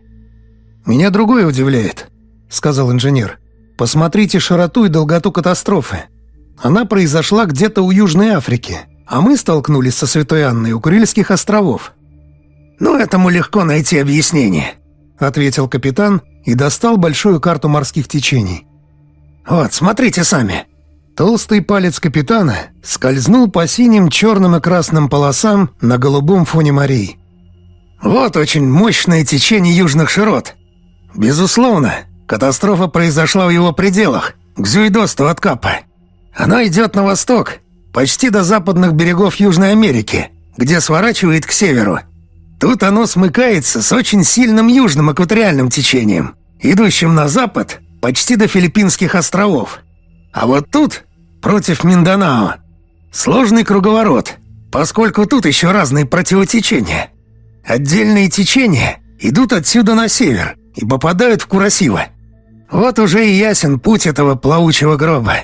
Меня другое удивляет, сказал инженер. Посмотрите широту и долготу катастрофы. Она произошла где-то у Южной Африки, а мы столкнулись со Святой Анной у Курильских островов. «Ну, этому легко найти объяснение», — ответил капитан и достал большую карту морских течений. «Вот, смотрите сами. Толстый палец капитана скользнул по синим, черным и красным полосам на голубом фоне морей. «Вот очень мощное течение южных широт. Безусловно, катастрофа произошла в его пределах, к Зюйдосту от Капа. Она идет на восток, почти до западных берегов Южной Америки, где сворачивает к северу. Тут оно смыкается с очень сильным южным экваториальным течением, идущим на запад почти до Филиппинских островов. А вот тут, против Минданао, сложный круговорот, поскольку тут еще разные противотечения. Отдельные течения идут отсюда на север и попадают в Курасиво. Вот уже и ясен путь этого плавучего гроба.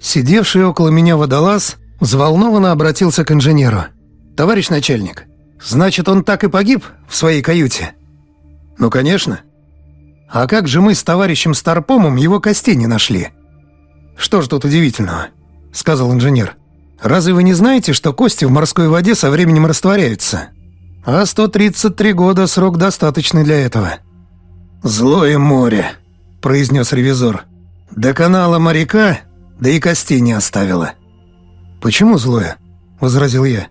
Сидевший около меня водолаз Взволнованно обратился к инженеру. «Товарищ начальник, значит, он так и погиб в своей каюте?» «Ну, конечно. А как же мы с товарищем Старпомом его костей не нашли?» «Что ж тут удивительного?» — сказал инженер. «Разве вы не знаете, что кости в морской воде со временем растворяются? А 133 года — срок достаточный для этого». «Злое море», — произнес ревизор. «До канала моряка, да и костей не оставило». «Почему злое?» — возразил я.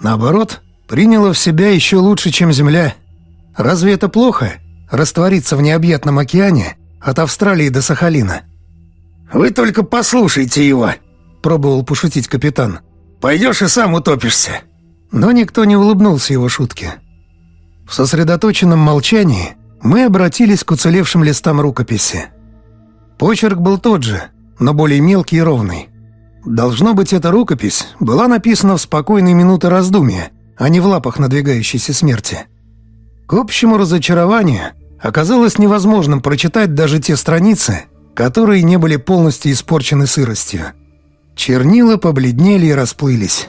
«Наоборот, приняло в себя еще лучше, чем Земля. Разве это плохо — раствориться в необъятном океане от Австралии до Сахалина?» «Вы только послушайте его», — пробовал пошутить капитан. «Пойдешь и сам утопишься». Но никто не улыбнулся его шутке. В сосредоточенном молчании мы обратились к уцелевшим листам рукописи. Почерк был тот же, но более мелкий и ровный. Должно быть, эта рукопись была написана в спокойные минуты раздумья, а не в лапах надвигающейся смерти. К общему разочарованию оказалось невозможным прочитать даже те страницы, которые не были полностью испорчены сыростью. Чернила побледнели и расплылись.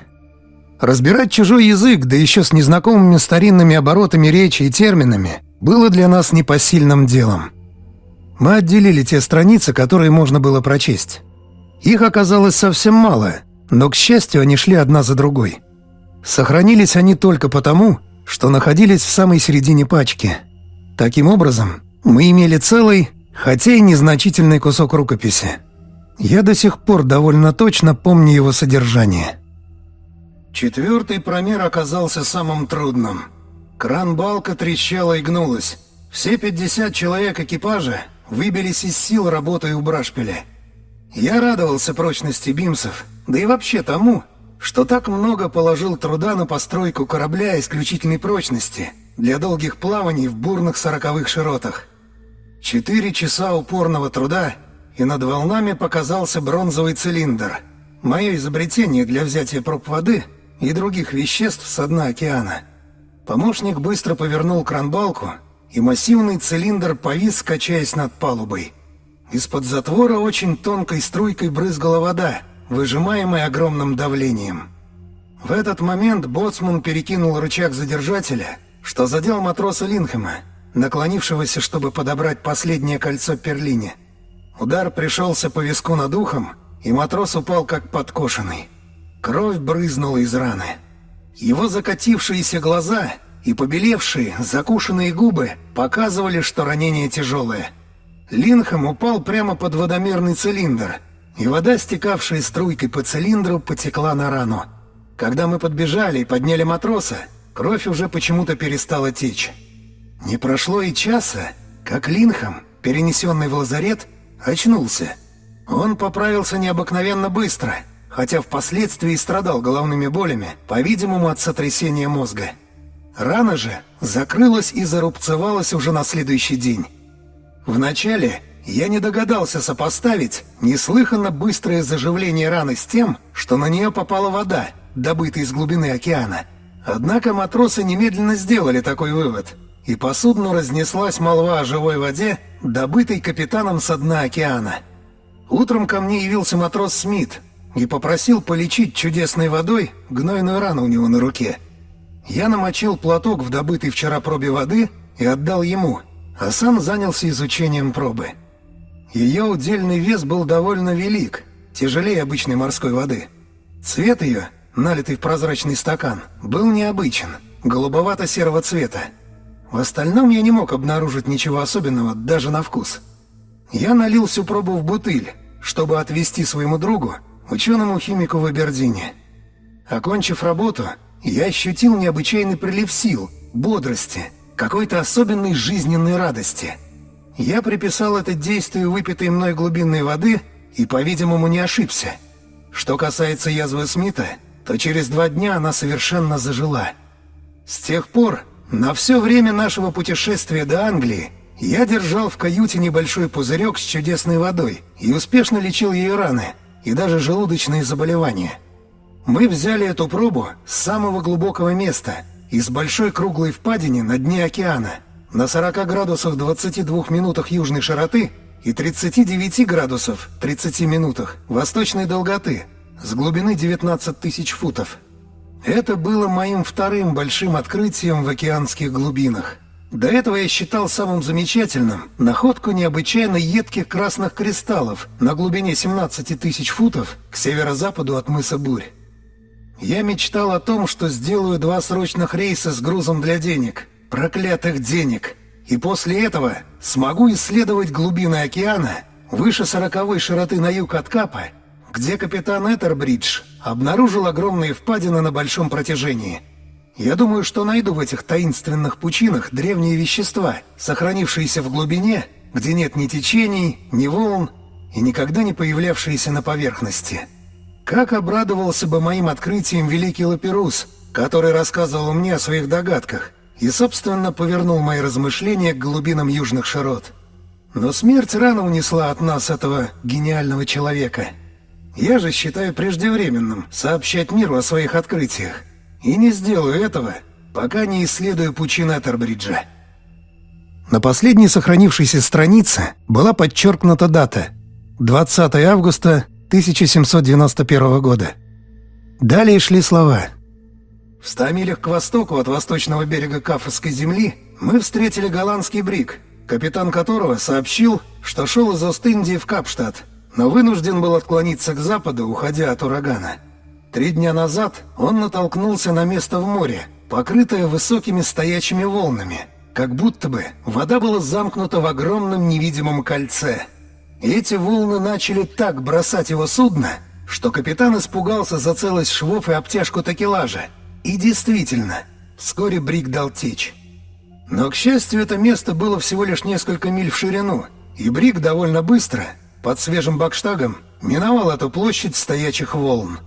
Разбирать чужой язык, да еще с незнакомыми старинными оборотами речи и терминами, было для нас непосильным делом. Мы отделили те страницы, которые можно было прочесть. Их оказалось совсем мало, но, к счастью, они шли одна за другой. Сохранились они только потому, что находились в самой середине пачки. Таким образом, мы имели целый, хотя и незначительный кусок рукописи. Я до сих пор довольно точно помню его содержание. Четвертый промер оказался самым трудным. Кран-балка трещала и гнулась. Все 50 человек экипажа выбились из сил, работая у брашпиля. Я радовался прочности бимсов, да и вообще тому, что так много положил труда на постройку корабля исключительной прочности для долгих плаваний в бурных сороковых широтах. Четыре часа упорного труда, и над волнами показался бронзовый цилиндр. Мое изобретение для взятия проб воды и других веществ с дна океана. Помощник быстро повернул кранбалку, и массивный цилиндр повис, качаясь над палубой. Из-под затвора очень тонкой струйкой брызгала вода, выжимаемая огромным давлением. В этот момент боцман перекинул рычаг задержателя, что задел матроса Линхема, наклонившегося, чтобы подобрать последнее кольцо перлине. Удар пришелся по виску над ухом, и матрос упал как подкошенный. Кровь брызнула из раны. Его закатившиеся глаза и побелевшие, закушенные губы показывали, что ранение тяжелое – Линхам упал прямо под водомерный цилиндр, и вода, стекавшая струйкой по цилиндру, потекла на рану. Когда мы подбежали и подняли матроса, кровь уже почему-то перестала течь. Не прошло и часа, как Линхам, перенесенный в лазарет, очнулся. Он поправился необыкновенно быстро, хотя впоследствии страдал головными болями, по-видимому, от сотрясения мозга. Рана же закрылась и зарубцевалась уже на следующий день. Вначале я не догадался сопоставить неслыханно быстрое заживление раны с тем, что на нее попала вода, добытая из глубины океана. Однако матросы немедленно сделали такой вывод, и по судну разнеслась молва о живой воде, добытой капитаном со дна океана. Утром ко мне явился матрос Смит и попросил полечить чудесной водой гнойную рану у него на руке. Я намочил платок в добытой вчера пробе воды и отдал ему – а сам занялся изучением пробы. Ее удельный вес был довольно велик, тяжелее обычной морской воды. Цвет ее, налитый в прозрачный стакан, был необычен, голубовато-серого цвета. В остальном я не мог обнаружить ничего особенного даже на вкус. Я налил всю пробу в бутыль, чтобы отвезти своему другу, ученому-химику в Абердине. Окончив работу, я ощутил необычайный прилив сил, бодрости – какой-то особенной жизненной радости. Я приписал это действию выпитой мной глубинной воды и, по-видимому, не ошибся. Что касается язвы Смита, то через два дня она совершенно зажила. С тех пор, на все время нашего путешествия до Англии, я держал в каюте небольшой пузырек с чудесной водой и успешно лечил ее раны и даже желудочные заболевания. Мы взяли эту пробу с самого глубокого места – из большой круглой впадины на дне океана, на 40 градусах 22 минутах южной широты и 39 градусов 30 минутах восточной долготы, с глубины 19 тысяч футов. Это было моим вторым большим открытием в океанских глубинах. До этого я считал самым замечательным находку необычайно едких красных кристаллов на глубине 17 тысяч футов к северо-западу от мыса Бурь. Я мечтал о том, что сделаю два срочных рейса с грузом для денег. Проклятых денег! И после этого смогу исследовать глубины океана выше сороковой широты на юг от Капа, где капитан Этербридж обнаружил огромные впадины на большом протяжении. Я думаю, что найду в этих таинственных пучинах древние вещества, сохранившиеся в глубине, где нет ни течений, ни волн и никогда не появлявшиеся на поверхности. Как обрадовался бы моим открытием великий Лаперус, который рассказывал мне о своих догадках и, собственно, повернул мои размышления к глубинам южных широт. Но смерть рано унесла от нас этого гениального человека. Я же считаю преждевременным сообщать миру о своих открытиях. И не сделаю этого, пока не исследую пучины Этербриджа. На последней сохранившейся странице была подчеркнута дата – 20 августа 1791 года. Далее шли слова. В ста милях к востоку от восточного берега Кафосской земли мы встретили голландский бриг, капитан которого сообщил, что шел из Ост-Индии в Капштадт, но вынужден был отклониться к западу, уходя от урагана. Три дня назад он натолкнулся на место в море, покрытое высокими стоячими волнами, как будто бы вода была замкнута в огромном невидимом кольце. Эти волны начали так бросать его судно, что капитан испугался за целость швов и обтяжку такелажа. И действительно, вскоре Брик дал течь. Но, к счастью, это место было всего лишь несколько миль в ширину, и Брик довольно быстро, под свежим бакштагом, миновал эту площадь стоячих волн.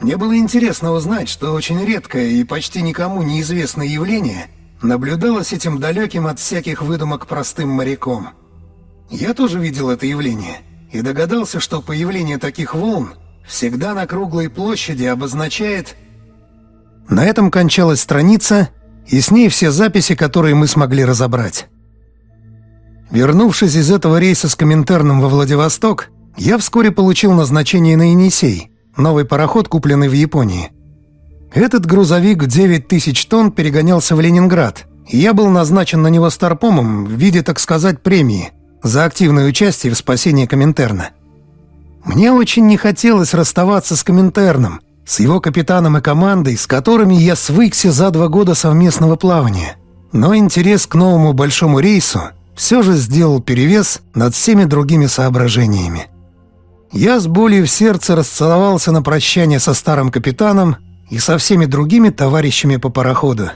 Мне было интересно узнать, что очень редкое и почти никому неизвестное явление наблюдалось этим далеким от всяких выдумок простым моряком. Я тоже видел это явление и догадался, что появление таких волн всегда на круглой площади обозначает... На этом кончалась страница, и с ней все записи, которые мы смогли разобрать. Вернувшись из этого рейса с Коминтерном во Владивосток, я вскоре получил назначение на Енисей, Новый пароход, купленный в Японии. Этот грузовик 9 тысяч тонн перегонялся в Ленинград, я был назначен на него старпомом в виде, так сказать, премии за активное участие в спасении Коминтерна. Мне очень не хотелось расставаться с Коминтерном, с его капитаном и командой, с которыми я свыкся за два года совместного плавания. Но интерес к новому большому рейсу все же сделал перевес над всеми другими соображениями. Я с болью в сердце расцеловался на прощание со старым капитаном и со всеми другими товарищами по пароходу.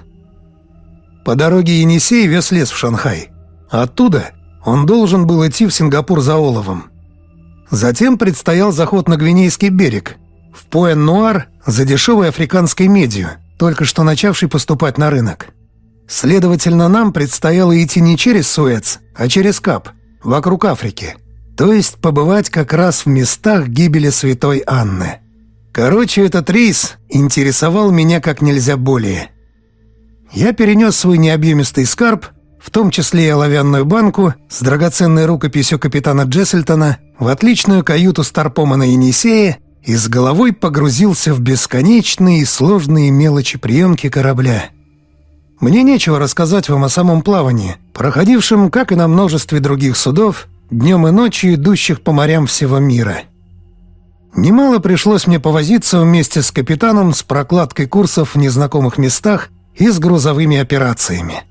По дороге Енисей вез лес в Шанхай. Оттуда он должен был идти в Сингапур за оловом. Затем предстоял заход на Гвинейский берег, в Поэн-Нуар за дешевой африканской медью, только что начавший поступать на рынок. Следовательно, нам предстояло идти не через Суэц, а через Кап, вокруг Африки – то есть побывать как раз в местах гибели святой Анны. Короче, этот рейс интересовал меня как нельзя более. Я перенес свой необъемистый скарб, в том числе и оловянную банку с драгоценной рукописью капитана Джессельтона, в отличную каюту Старпома на Енисее и с головой погрузился в бесконечные и сложные мелочи приемки корабля. Мне нечего рассказать вам о самом плавании, проходившем, как и на множестве других судов, днем и ночью идущих по морям всего мира. Немало пришлось мне повозиться вместе с капитаном с прокладкой курсов в незнакомых местах и с грузовыми операциями.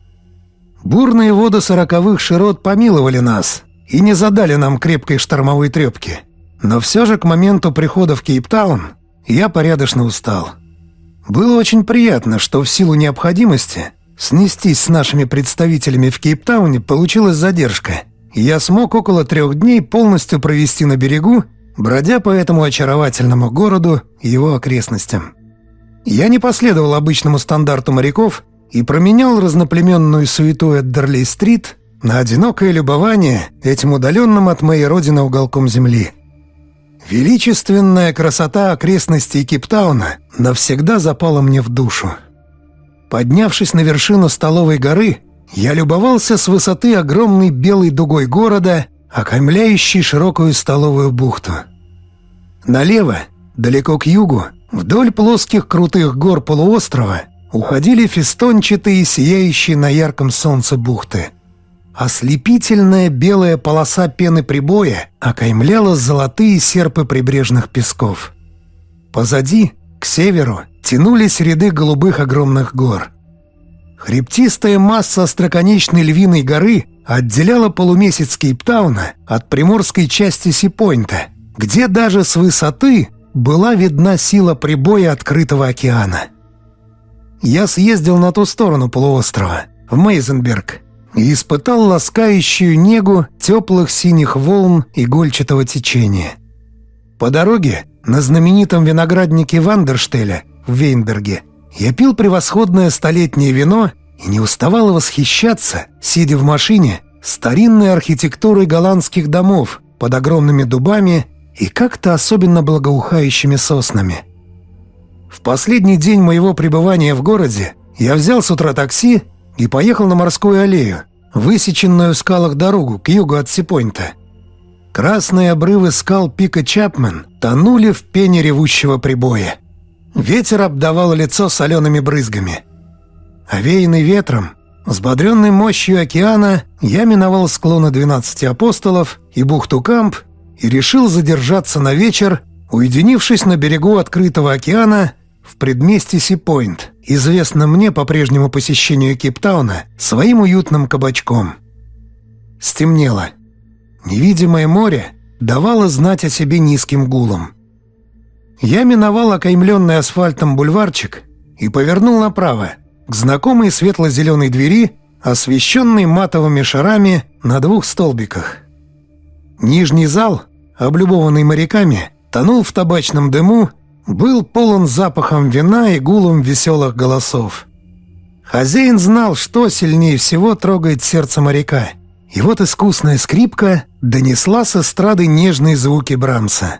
Бурные воды сороковых широт помиловали нас и не задали нам крепкой штормовой трепки. Но все же к моменту прихода в Кейптаун я порядочно устал. Было очень приятно, что в силу необходимости снестись с нашими представителями в Кейптауне получилась задержка – я смог около трех дней полностью провести на берегу, бродя по этому очаровательному городу и его окрестностям. Я не последовал обычному стандарту моряков и променял разноплеменную суету Эддерли-стрит на одинокое любование этим удаленным от моей родины уголком земли. Величественная красота окрестностей Киптауна навсегда запала мне в душу. Поднявшись на вершину столовой горы, я любовался с высоты огромной белой дугой города, окаймляющей широкую столовую бухту. Налево далеко к югу, вдоль плоских крутых гор полуострова, уходили фестончатые, сияющие на ярком солнце бухты. Ослепительная белая полоса пены прибоя окаймляла золотые серпы прибрежных песков. Позади, к северу, тянулись ряды голубых огромных гор. Хребтистая масса остроконечной львиной горы отделяла полумесяц Кейптауна от приморской части Сипойнта, где даже с высоты была видна сила прибоя открытого океана. Я съездил на ту сторону полуострова, в Мейзенберг, и испытал ласкающую негу теплых синих волн игольчатого течения. По дороге на знаменитом винограднике Вандерштеля в Вейнберге я пил превосходное столетнее вино и не уставал восхищаться, сидя в машине, старинной архитектурой голландских домов под огромными дубами и как-то особенно благоухающими соснами. В последний день моего пребывания в городе я взял с утра такси и поехал на морскую аллею, высеченную в скалах дорогу к югу от Сипойнта. Красные обрывы скал пика Чапмен тонули в пене ревущего прибоя. Ветер обдавал лицо солеными брызгами. Овеянный ветром, взбодренный мощью океана, я миновал склоны двенадцати апостолов и бухту Камп и решил задержаться на вечер, уединившись на берегу открытого океана в предместе Си-Пойнт, известном мне по прежнему посещению Кейптауна своим уютным кабачком. Стемнело. Невидимое море давало знать о себе низким гулом. Я миновал окаймленный асфальтом бульварчик и повернул направо, к знакомой светло-зеленой двери, освещенной матовыми шарами на двух столбиках. Нижний зал, облюбованный моряками, тонул в табачном дыму был полон запахом вина и гулом веселых голосов. Хозяин знал, что сильнее всего трогает сердце моряка. И вот искусная скрипка донесла с эстрады нежные звуки Брамса.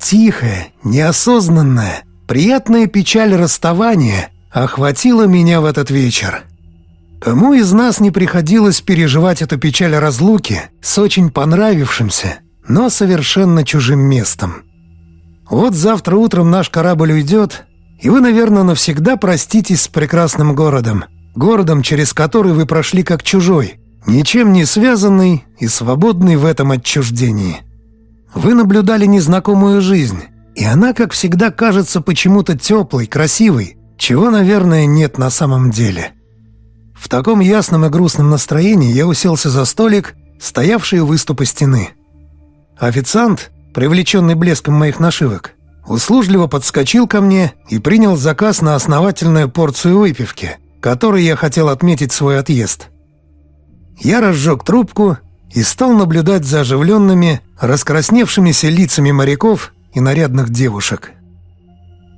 Тихая, неосознанная, приятная печаль расставания охватила меня в этот вечер. Кому из нас не приходилось переживать эту печаль разлуки с очень понравившимся, но совершенно чужим местом? Вот завтра утром наш корабль уйдет, и вы, наверное, навсегда проститесь с прекрасным городом. Городом, через который вы прошли как чужой, ничем не связанный и свободный в этом отчуждении. Вы наблюдали незнакомую жизнь, и она, как всегда, кажется почему-то теплой, красивой, чего, наверное, нет на самом деле. В таком ясном и грустном настроении я уселся за столик, стоявший у выступа стены. Официант, привлеченный блеском моих нашивок, услужливо подскочил ко мне и принял заказ на основательную порцию выпивки, которой я хотел отметить свой отъезд. Я разжег трубку и стал наблюдать за оживленными, раскрасневшимися лицами моряков и нарядных девушек.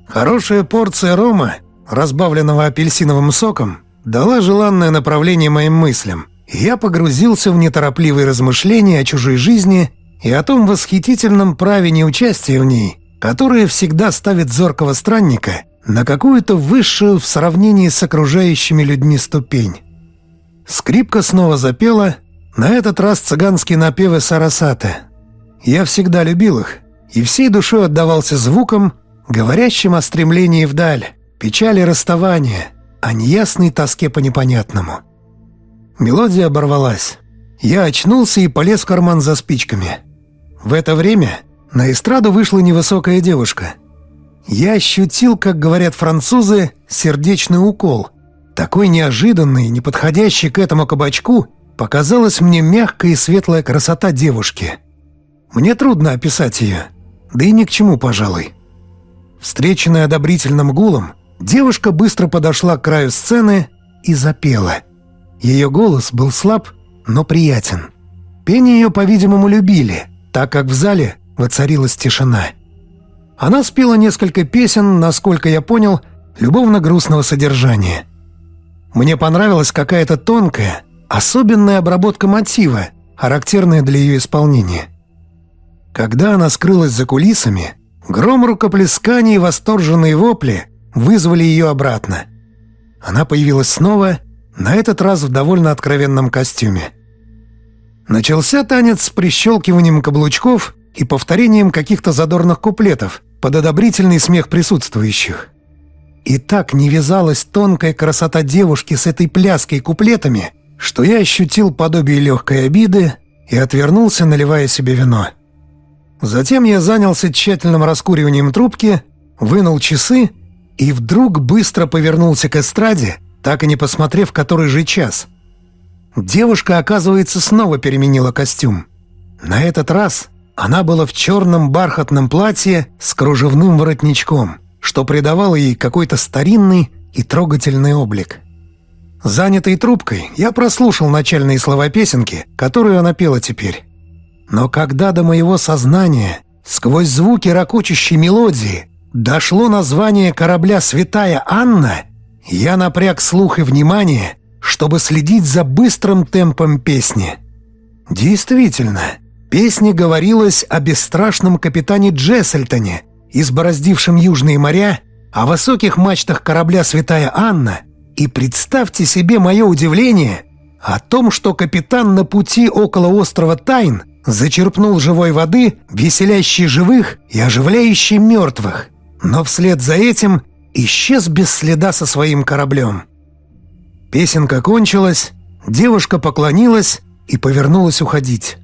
Хорошая порция рома, разбавленного апельсиновым соком, дала желанное направление моим мыслям, и я погрузился в неторопливые размышления о чужой жизни и о том восхитительном праве неучастия в ней, которое всегда ставит зоркого странника на какую-то высшую в сравнении с окружающими людьми ступень. Скрипка снова запела, на этот раз цыганские напевы Сарасата. Я всегда любил их и всей душой отдавался звукам, говорящим о стремлении вдаль, печали расставания, о неясной тоске по непонятному. Мелодия оборвалась. Я очнулся и полез в карман за спичками. В это время на эстраду вышла невысокая девушка. Я ощутил, как говорят французы, сердечный укол. Такой неожиданный, неподходящий к этому кабачку показалась мне мягкая и светлая красота девушки. Мне трудно описать ее, да и ни к чему, пожалуй. Встреченная одобрительным гулом, девушка быстро подошла к краю сцены и запела. Ее голос был слаб, но приятен. Пение ее, по-видимому, любили — так как в зале воцарилась тишина. Она спела несколько песен, насколько я понял, любовно-грустного содержания. Мне понравилась какая-то тонкая, особенная обработка мотива, характерная для ее исполнения. Когда она скрылась за кулисами, гром рукоплесканий и восторженные вопли вызвали ее обратно. Она появилась снова, на этот раз в довольно откровенном костюме. Начался танец с прищелкиванием каблучков и повторением каких-то задорных куплетов под одобрительный смех присутствующих. И так не вязалась тонкая красота девушки с этой пляской и куплетами, что я ощутил подобие легкой обиды и отвернулся, наливая себе вино. Затем я занялся тщательным раскуриванием трубки, вынул часы и вдруг быстро повернулся к эстраде, так и не посмотрев, который же час. Девушка, оказывается, снова переменила костюм. На этот раз она была в черном бархатном платье с кружевным воротничком, что придавало ей какой-то старинный и трогательный облик. Занятой трубкой я прослушал начальные слова песенки, которую она пела теперь. Но когда до моего сознания, сквозь звуки ракочущей мелодии, дошло название корабля «Святая Анна», я напряг слух и внимание, чтобы следить за быстрым темпом песни. Действительно, песне говорилось о бесстрашном капитане Джессельтоне, избороздившем южные моря, о высоких мачтах корабля «Святая Анна», и представьте себе мое удивление о том, что капитан на пути около острова Тайн зачерпнул живой воды, веселящей живых и оживляющей мертвых, но вслед за этим исчез без следа со своим кораблем. Песенка кончилась, девушка поклонилась и повернулась уходить.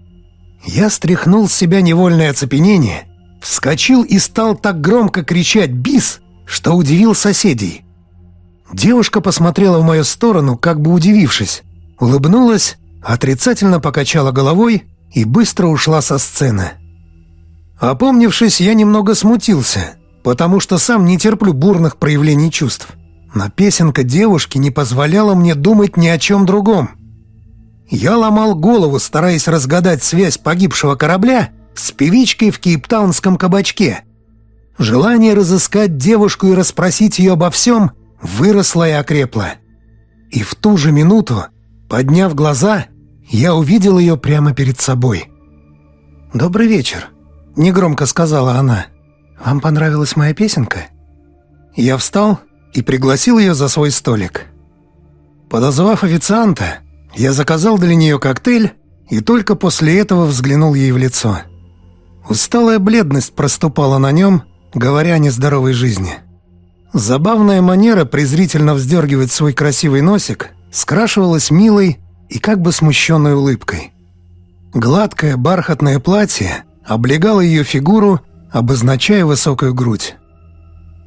Я стряхнул с себя невольное оцепенение, вскочил и стал так громко кричать «Бис!», что удивил соседей. Девушка посмотрела в мою сторону, как бы удивившись, улыбнулась, отрицательно покачала головой и быстро ушла со сцены. Опомнившись, я немного смутился, потому что сам не терплю бурных проявлений чувств. Но песенка девушки не позволяла мне думать ни о чем другом. Я ломал голову, стараясь разгадать связь погибшего корабля с певичкой в кейптаунском кабачке. Желание разыскать девушку и расспросить ее обо всем выросло и окрепло. И в ту же минуту, подняв глаза, я увидел ее прямо перед собой. «Добрый вечер», — негромко сказала она. «Вам понравилась моя песенка?» Я встал и пригласил ее за свой столик. Подозвав официанта, я заказал для нее коктейль и только после этого взглянул ей в лицо. Усталая бледность проступала на нем, говоря о нездоровой жизни. Забавная манера презрительно вздергивать свой красивый носик скрашивалась милой, и как бы смущенной улыбкой. Гладкое бархатное платье облегало ее фигуру, обозначая высокую грудь.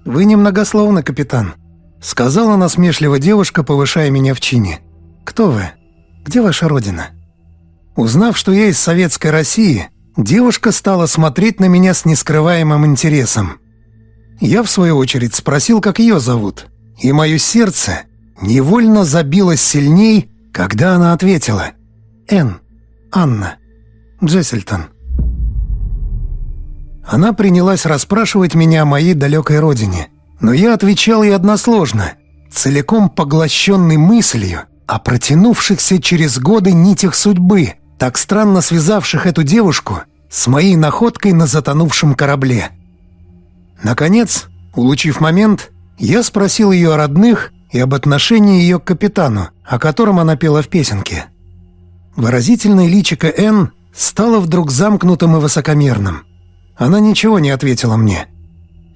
«Вы немногословны, капитан», — сказала насмешливо девушка, повышая меня в чине. «Кто вы? Где ваша родина?» Узнав, что я из советской России, девушка стала смотреть на меня с нескрываемым интересом. Я, в свою очередь, спросил, как ее зовут, и мое сердце невольно забилось сильней, когда она ответила «Н. Анна. Джессельтон». Она принялась расспрашивать меня о моей далекой родине, но я отвечал ей односложно, целиком поглощенный мыслью о протянувшихся через годы нитях судьбы, так странно связавших эту девушку с моей находкой на затонувшем корабле. Наконец, улучив момент, я спросил ее о родных и об отношении ее к капитану, о котором она пела в песенке. Выразительное личико Н стало вдруг замкнутым и высокомерным. Она ничего не ответила мне.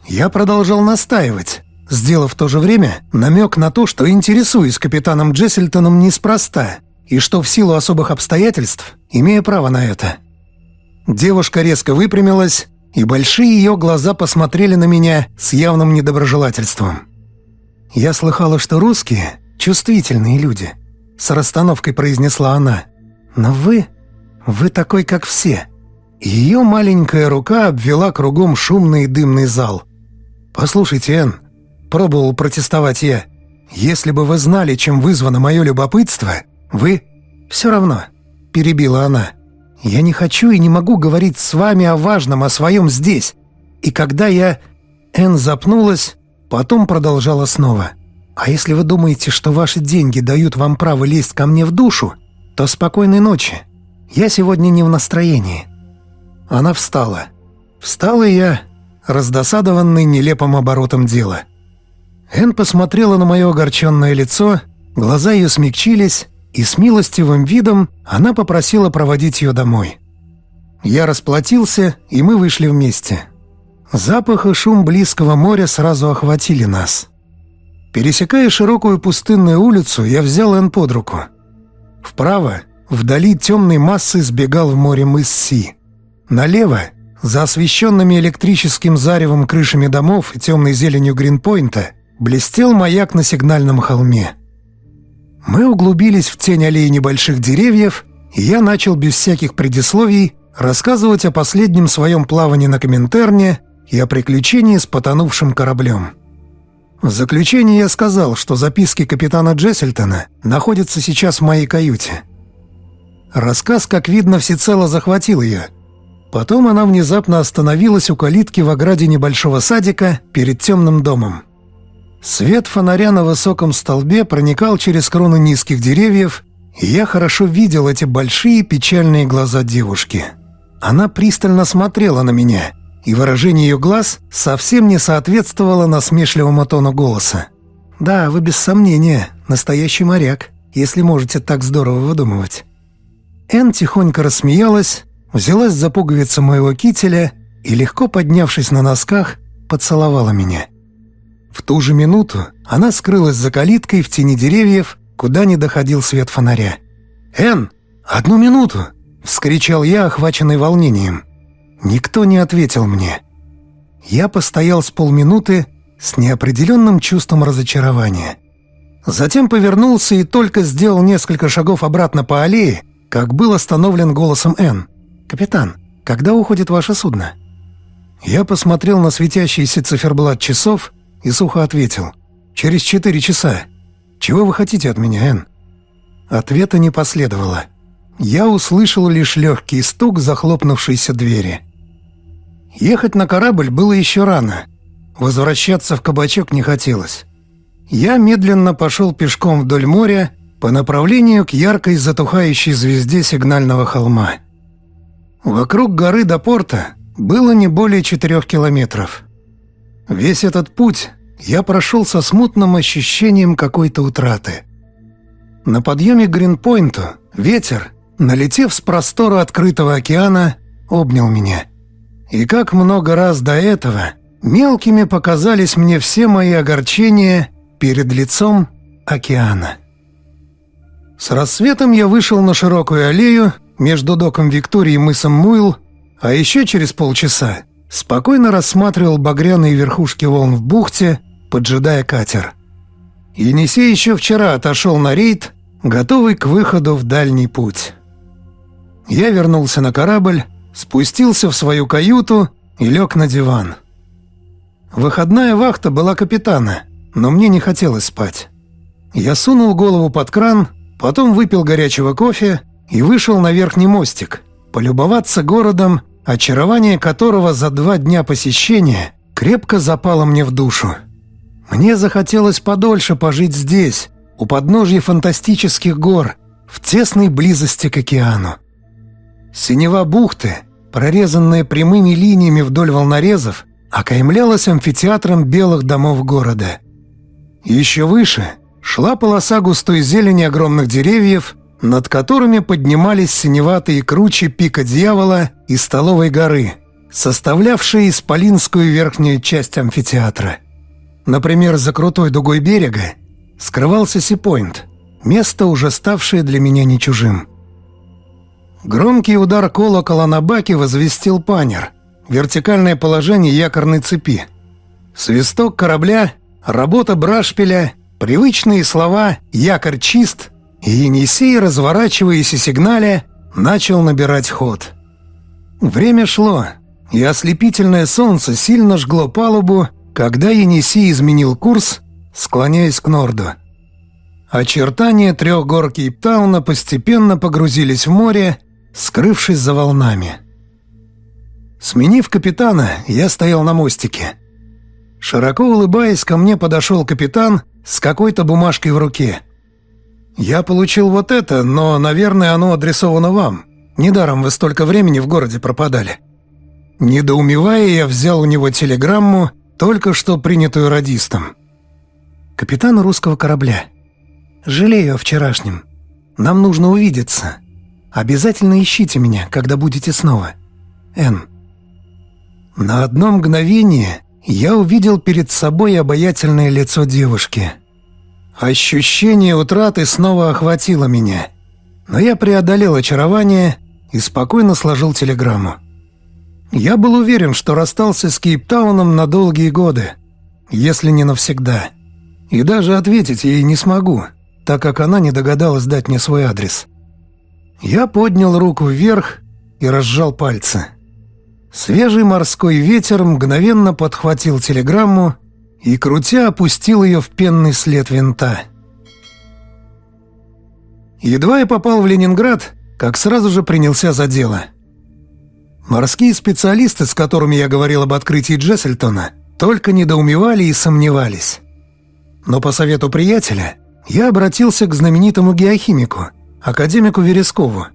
Я продолжал настаивать, сделав в то же время намек на то, что интересуюсь капитаном Джессельтоном неспроста, и что в силу особых обстоятельств имею право на это. Девушка резко выпрямилась, и большие ее глаза посмотрели на меня с явным недоброжелательством. «Я слыхала, что русские — чувствительные люди», — с расстановкой произнесла она. «Но вы... вы такой, как все». Ее маленькая рука обвела кругом шумный дымный зал. «Послушайте, Энн», — пробовал протестовать я, «если бы вы знали, чем вызвано мое любопытство, вы...» «Все равно», — перебила она. «Я не хочу и не могу говорить с вами о важном, о своем здесь. И когда я...» Энн запнулась, Потом продолжала снова. «А если вы думаете, что ваши деньги дают вам право лезть ко мне в душу, то спокойной ночи. Я сегодня не в настроении». Она встала. Встала я, раздосадованный нелепым оборотом дела. Эн посмотрела на мое огорченное лицо, глаза ее смягчились, и с милостивым видом она попросила проводить ее домой. Я расплатился, и мы вышли вместе. Запах и шум близкого моря сразу охватили нас. Пересекая широкую пустынную улицу, я взял Энн под руку. Вправо, вдали темной массы сбегал в море мыс Си. Налево, за освещенными электрическим заревом крышами домов и темной зеленью Гринпойнта, блестел маяк на сигнальном холме. Мы углубились в тень аллеи небольших деревьев, и я начал без всяких предисловий рассказывать о последнем своем плавании на Коминтерне и о приключении с потонувшим кораблем. В заключение я сказал, что записки капитана Джессельтона находятся сейчас в моей каюте. Рассказ, как видно, всецело захватил ее. Потом она внезапно остановилась у калитки в ограде небольшого садика перед темным домом. Свет фонаря на высоком столбе проникал через кроны низких деревьев, и я хорошо видел эти большие печальные глаза девушки. Она пристально смотрела на меня — и выражение ее глаз совсем не соответствовало насмешливому тону голоса. «Да, вы без сомнения настоящий моряк, если можете так здорово выдумывать». Энн тихонько рассмеялась, взялась за пуговицы моего кителя и, легко поднявшись на носках, поцеловала меня. В ту же минуту она скрылась за калиткой в тени деревьев, куда не доходил свет фонаря. «Энн, одну минуту!» — вскричал я, охваченный волнением. Никто не ответил мне. Я постоял с полминуты с неопределенным чувством разочарования. Затем повернулся и только сделал несколько шагов обратно по аллее, как был остановлен голосом Н. «Капитан, когда уходит ваше судно?» Я посмотрел на светящийся циферблат часов и сухо ответил. «Через четыре часа. Чего вы хотите от меня, Н?» Ответа не последовало. Я услышал лишь легкий стук захлопнувшейся двери. Ехать на корабль было еще рано. Возвращаться в кабачок не хотелось. Я медленно пошел пешком вдоль моря по направлению к яркой затухающей звезде сигнального холма. Вокруг горы до порта было не более четырех километров. Весь этот путь я прошел со смутным ощущением какой-то утраты. На подъеме к Гринпойнту ветер, налетев с простора открытого океана, обнял меня – и как много раз до этого мелкими показались мне все мои огорчения перед лицом океана. С рассветом я вышел на широкую аллею между доком Виктории и мысом Муил, а еще через полчаса спокойно рассматривал багряные верхушки волн в бухте, поджидая катер. Енисей еще вчера отошел на рейд, готовый к выходу в дальний путь. Я вернулся на корабль, спустился в свою каюту и лег на диван. Выходная вахта была капитана, но мне не хотелось спать. Я сунул голову под кран, потом выпил горячего кофе и вышел на верхний мостик, полюбоваться городом, очарование которого за два дня посещения крепко запало мне в душу. Мне захотелось подольше пожить здесь, у подножья фантастических гор, в тесной близости к океану. Синева бухты, прорезанная прямыми линиями вдоль волнорезов, окаймлялась амфитеатром белых домов города. Еще выше шла полоса густой зелени огромных деревьев, над которыми поднимались синеватые кручи пика дьявола и столовой горы, составлявшие исполинскую верхнюю часть амфитеатра. Например, за крутой дугой берега скрывался Сипойнт, место, уже ставшее для меня не чужим. Громкий удар колокола на баке возвестил панер. Вертикальное положение якорной цепи. Свисток корабля, работа брашпиля, привычные слова «якорь чист» и Енисей, разворачиваясь и сигналя, начал набирать ход. Время шло, и ослепительное солнце сильно жгло палубу, когда Енисей изменил курс, склоняясь к норду. Очертания трех гор Кейптауна постепенно погрузились в море, скрывшись за волнами. Сменив капитана, я стоял на мостике. Широко улыбаясь, ко мне подошел капитан с какой-то бумажкой в руке. «Я получил вот это, но, наверное, оно адресовано вам. Недаром вы столько времени в городе пропадали». Недоумевая, я взял у него телеграмму, только что принятую радистом. «Капитан русского корабля. Жалею о вчерашнем. Нам нужно увидеться. Обязательно ищите меня, когда будете снова. Н. На одно мгновение я увидел перед собой обаятельное лицо девушки. Ощущение утраты снова охватило меня, но я преодолел очарование и спокойно сложил телеграмму. Я был уверен, что расстался с Кейптауном на долгие годы, если не навсегда. И даже ответить ей не смогу, так как она не догадалась дать мне свой адрес. Я поднял руку вверх и разжал пальцы. Свежий морской ветер мгновенно подхватил телеграмму и, крутя, опустил ее в пенный след винта. Едва я попал в Ленинград, как сразу же принялся за дело. Морские специалисты, с которыми я говорил об открытии Джессельтона, только недоумевали и сомневались. Но по совету приятеля я обратился к знаменитому геохимику, академику Верескову.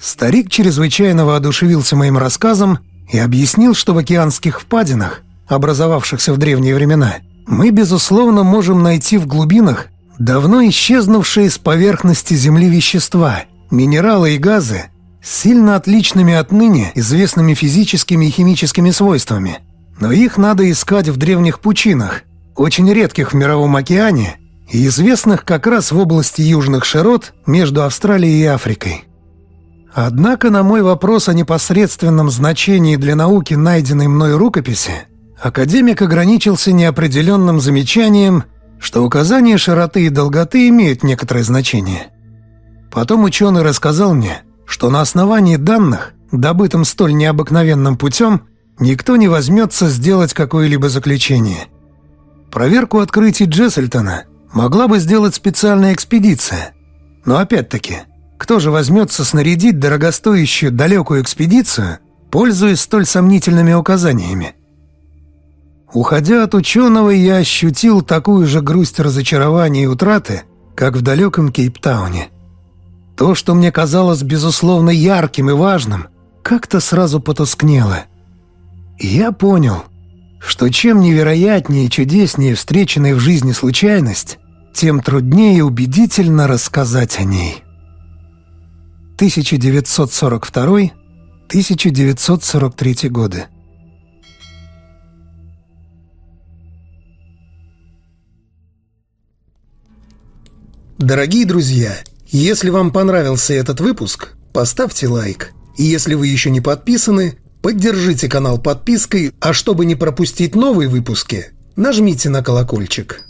Старик чрезвычайно воодушевился моим рассказом и объяснил, что в океанских впадинах, образовавшихся в древние времена, мы, безусловно, можем найти в глубинах давно исчезнувшие с поверхности Земли вещества, минералы и газы, сильно отличными от ныне известными физическими и химическими свойствами. Но их надо искать в древних пучинах, очень редких в Мировом океане и известных как раз в области южных широт между Австралией и Африкой. Однако на мой вопрос о непосредственном значении для науки найденной мной рукописи академик ограничился неопределенным замечанием, что указание широты и долготы имеет некоторое значение. Потом ученый рассказал мне, что на основании данных, добытым столь необыкновенным путем, никто не возьмется сделать какое-либо заключение. Проверку открытий Джессельтона могла бы сделать специальная экспедиция. Но опять-таки – кто же возьмется снарядить дорогостоящую далекую экспедицию, пользуясь столь сомнительными указаниями? Уходя от ученого, я ощутил такую же грусть разочарования и утраты, как в далеком Кейптауне. То, что мне казалось безусловно ярким и важным, как-то сразу потускнело. И я понял, что чем невероятнее и чудеснее встреченная в жизни случайность, тем труднее убедительно рассказать о ней». 1942-1943 годы. Дорогие друзья, если вам понравился этот выпуск, поставьте лайк. И если вы еще не подписаны, поддержите канал подпиской, а чтобы не пропустить новые выпуски, нажмите на колокольчик.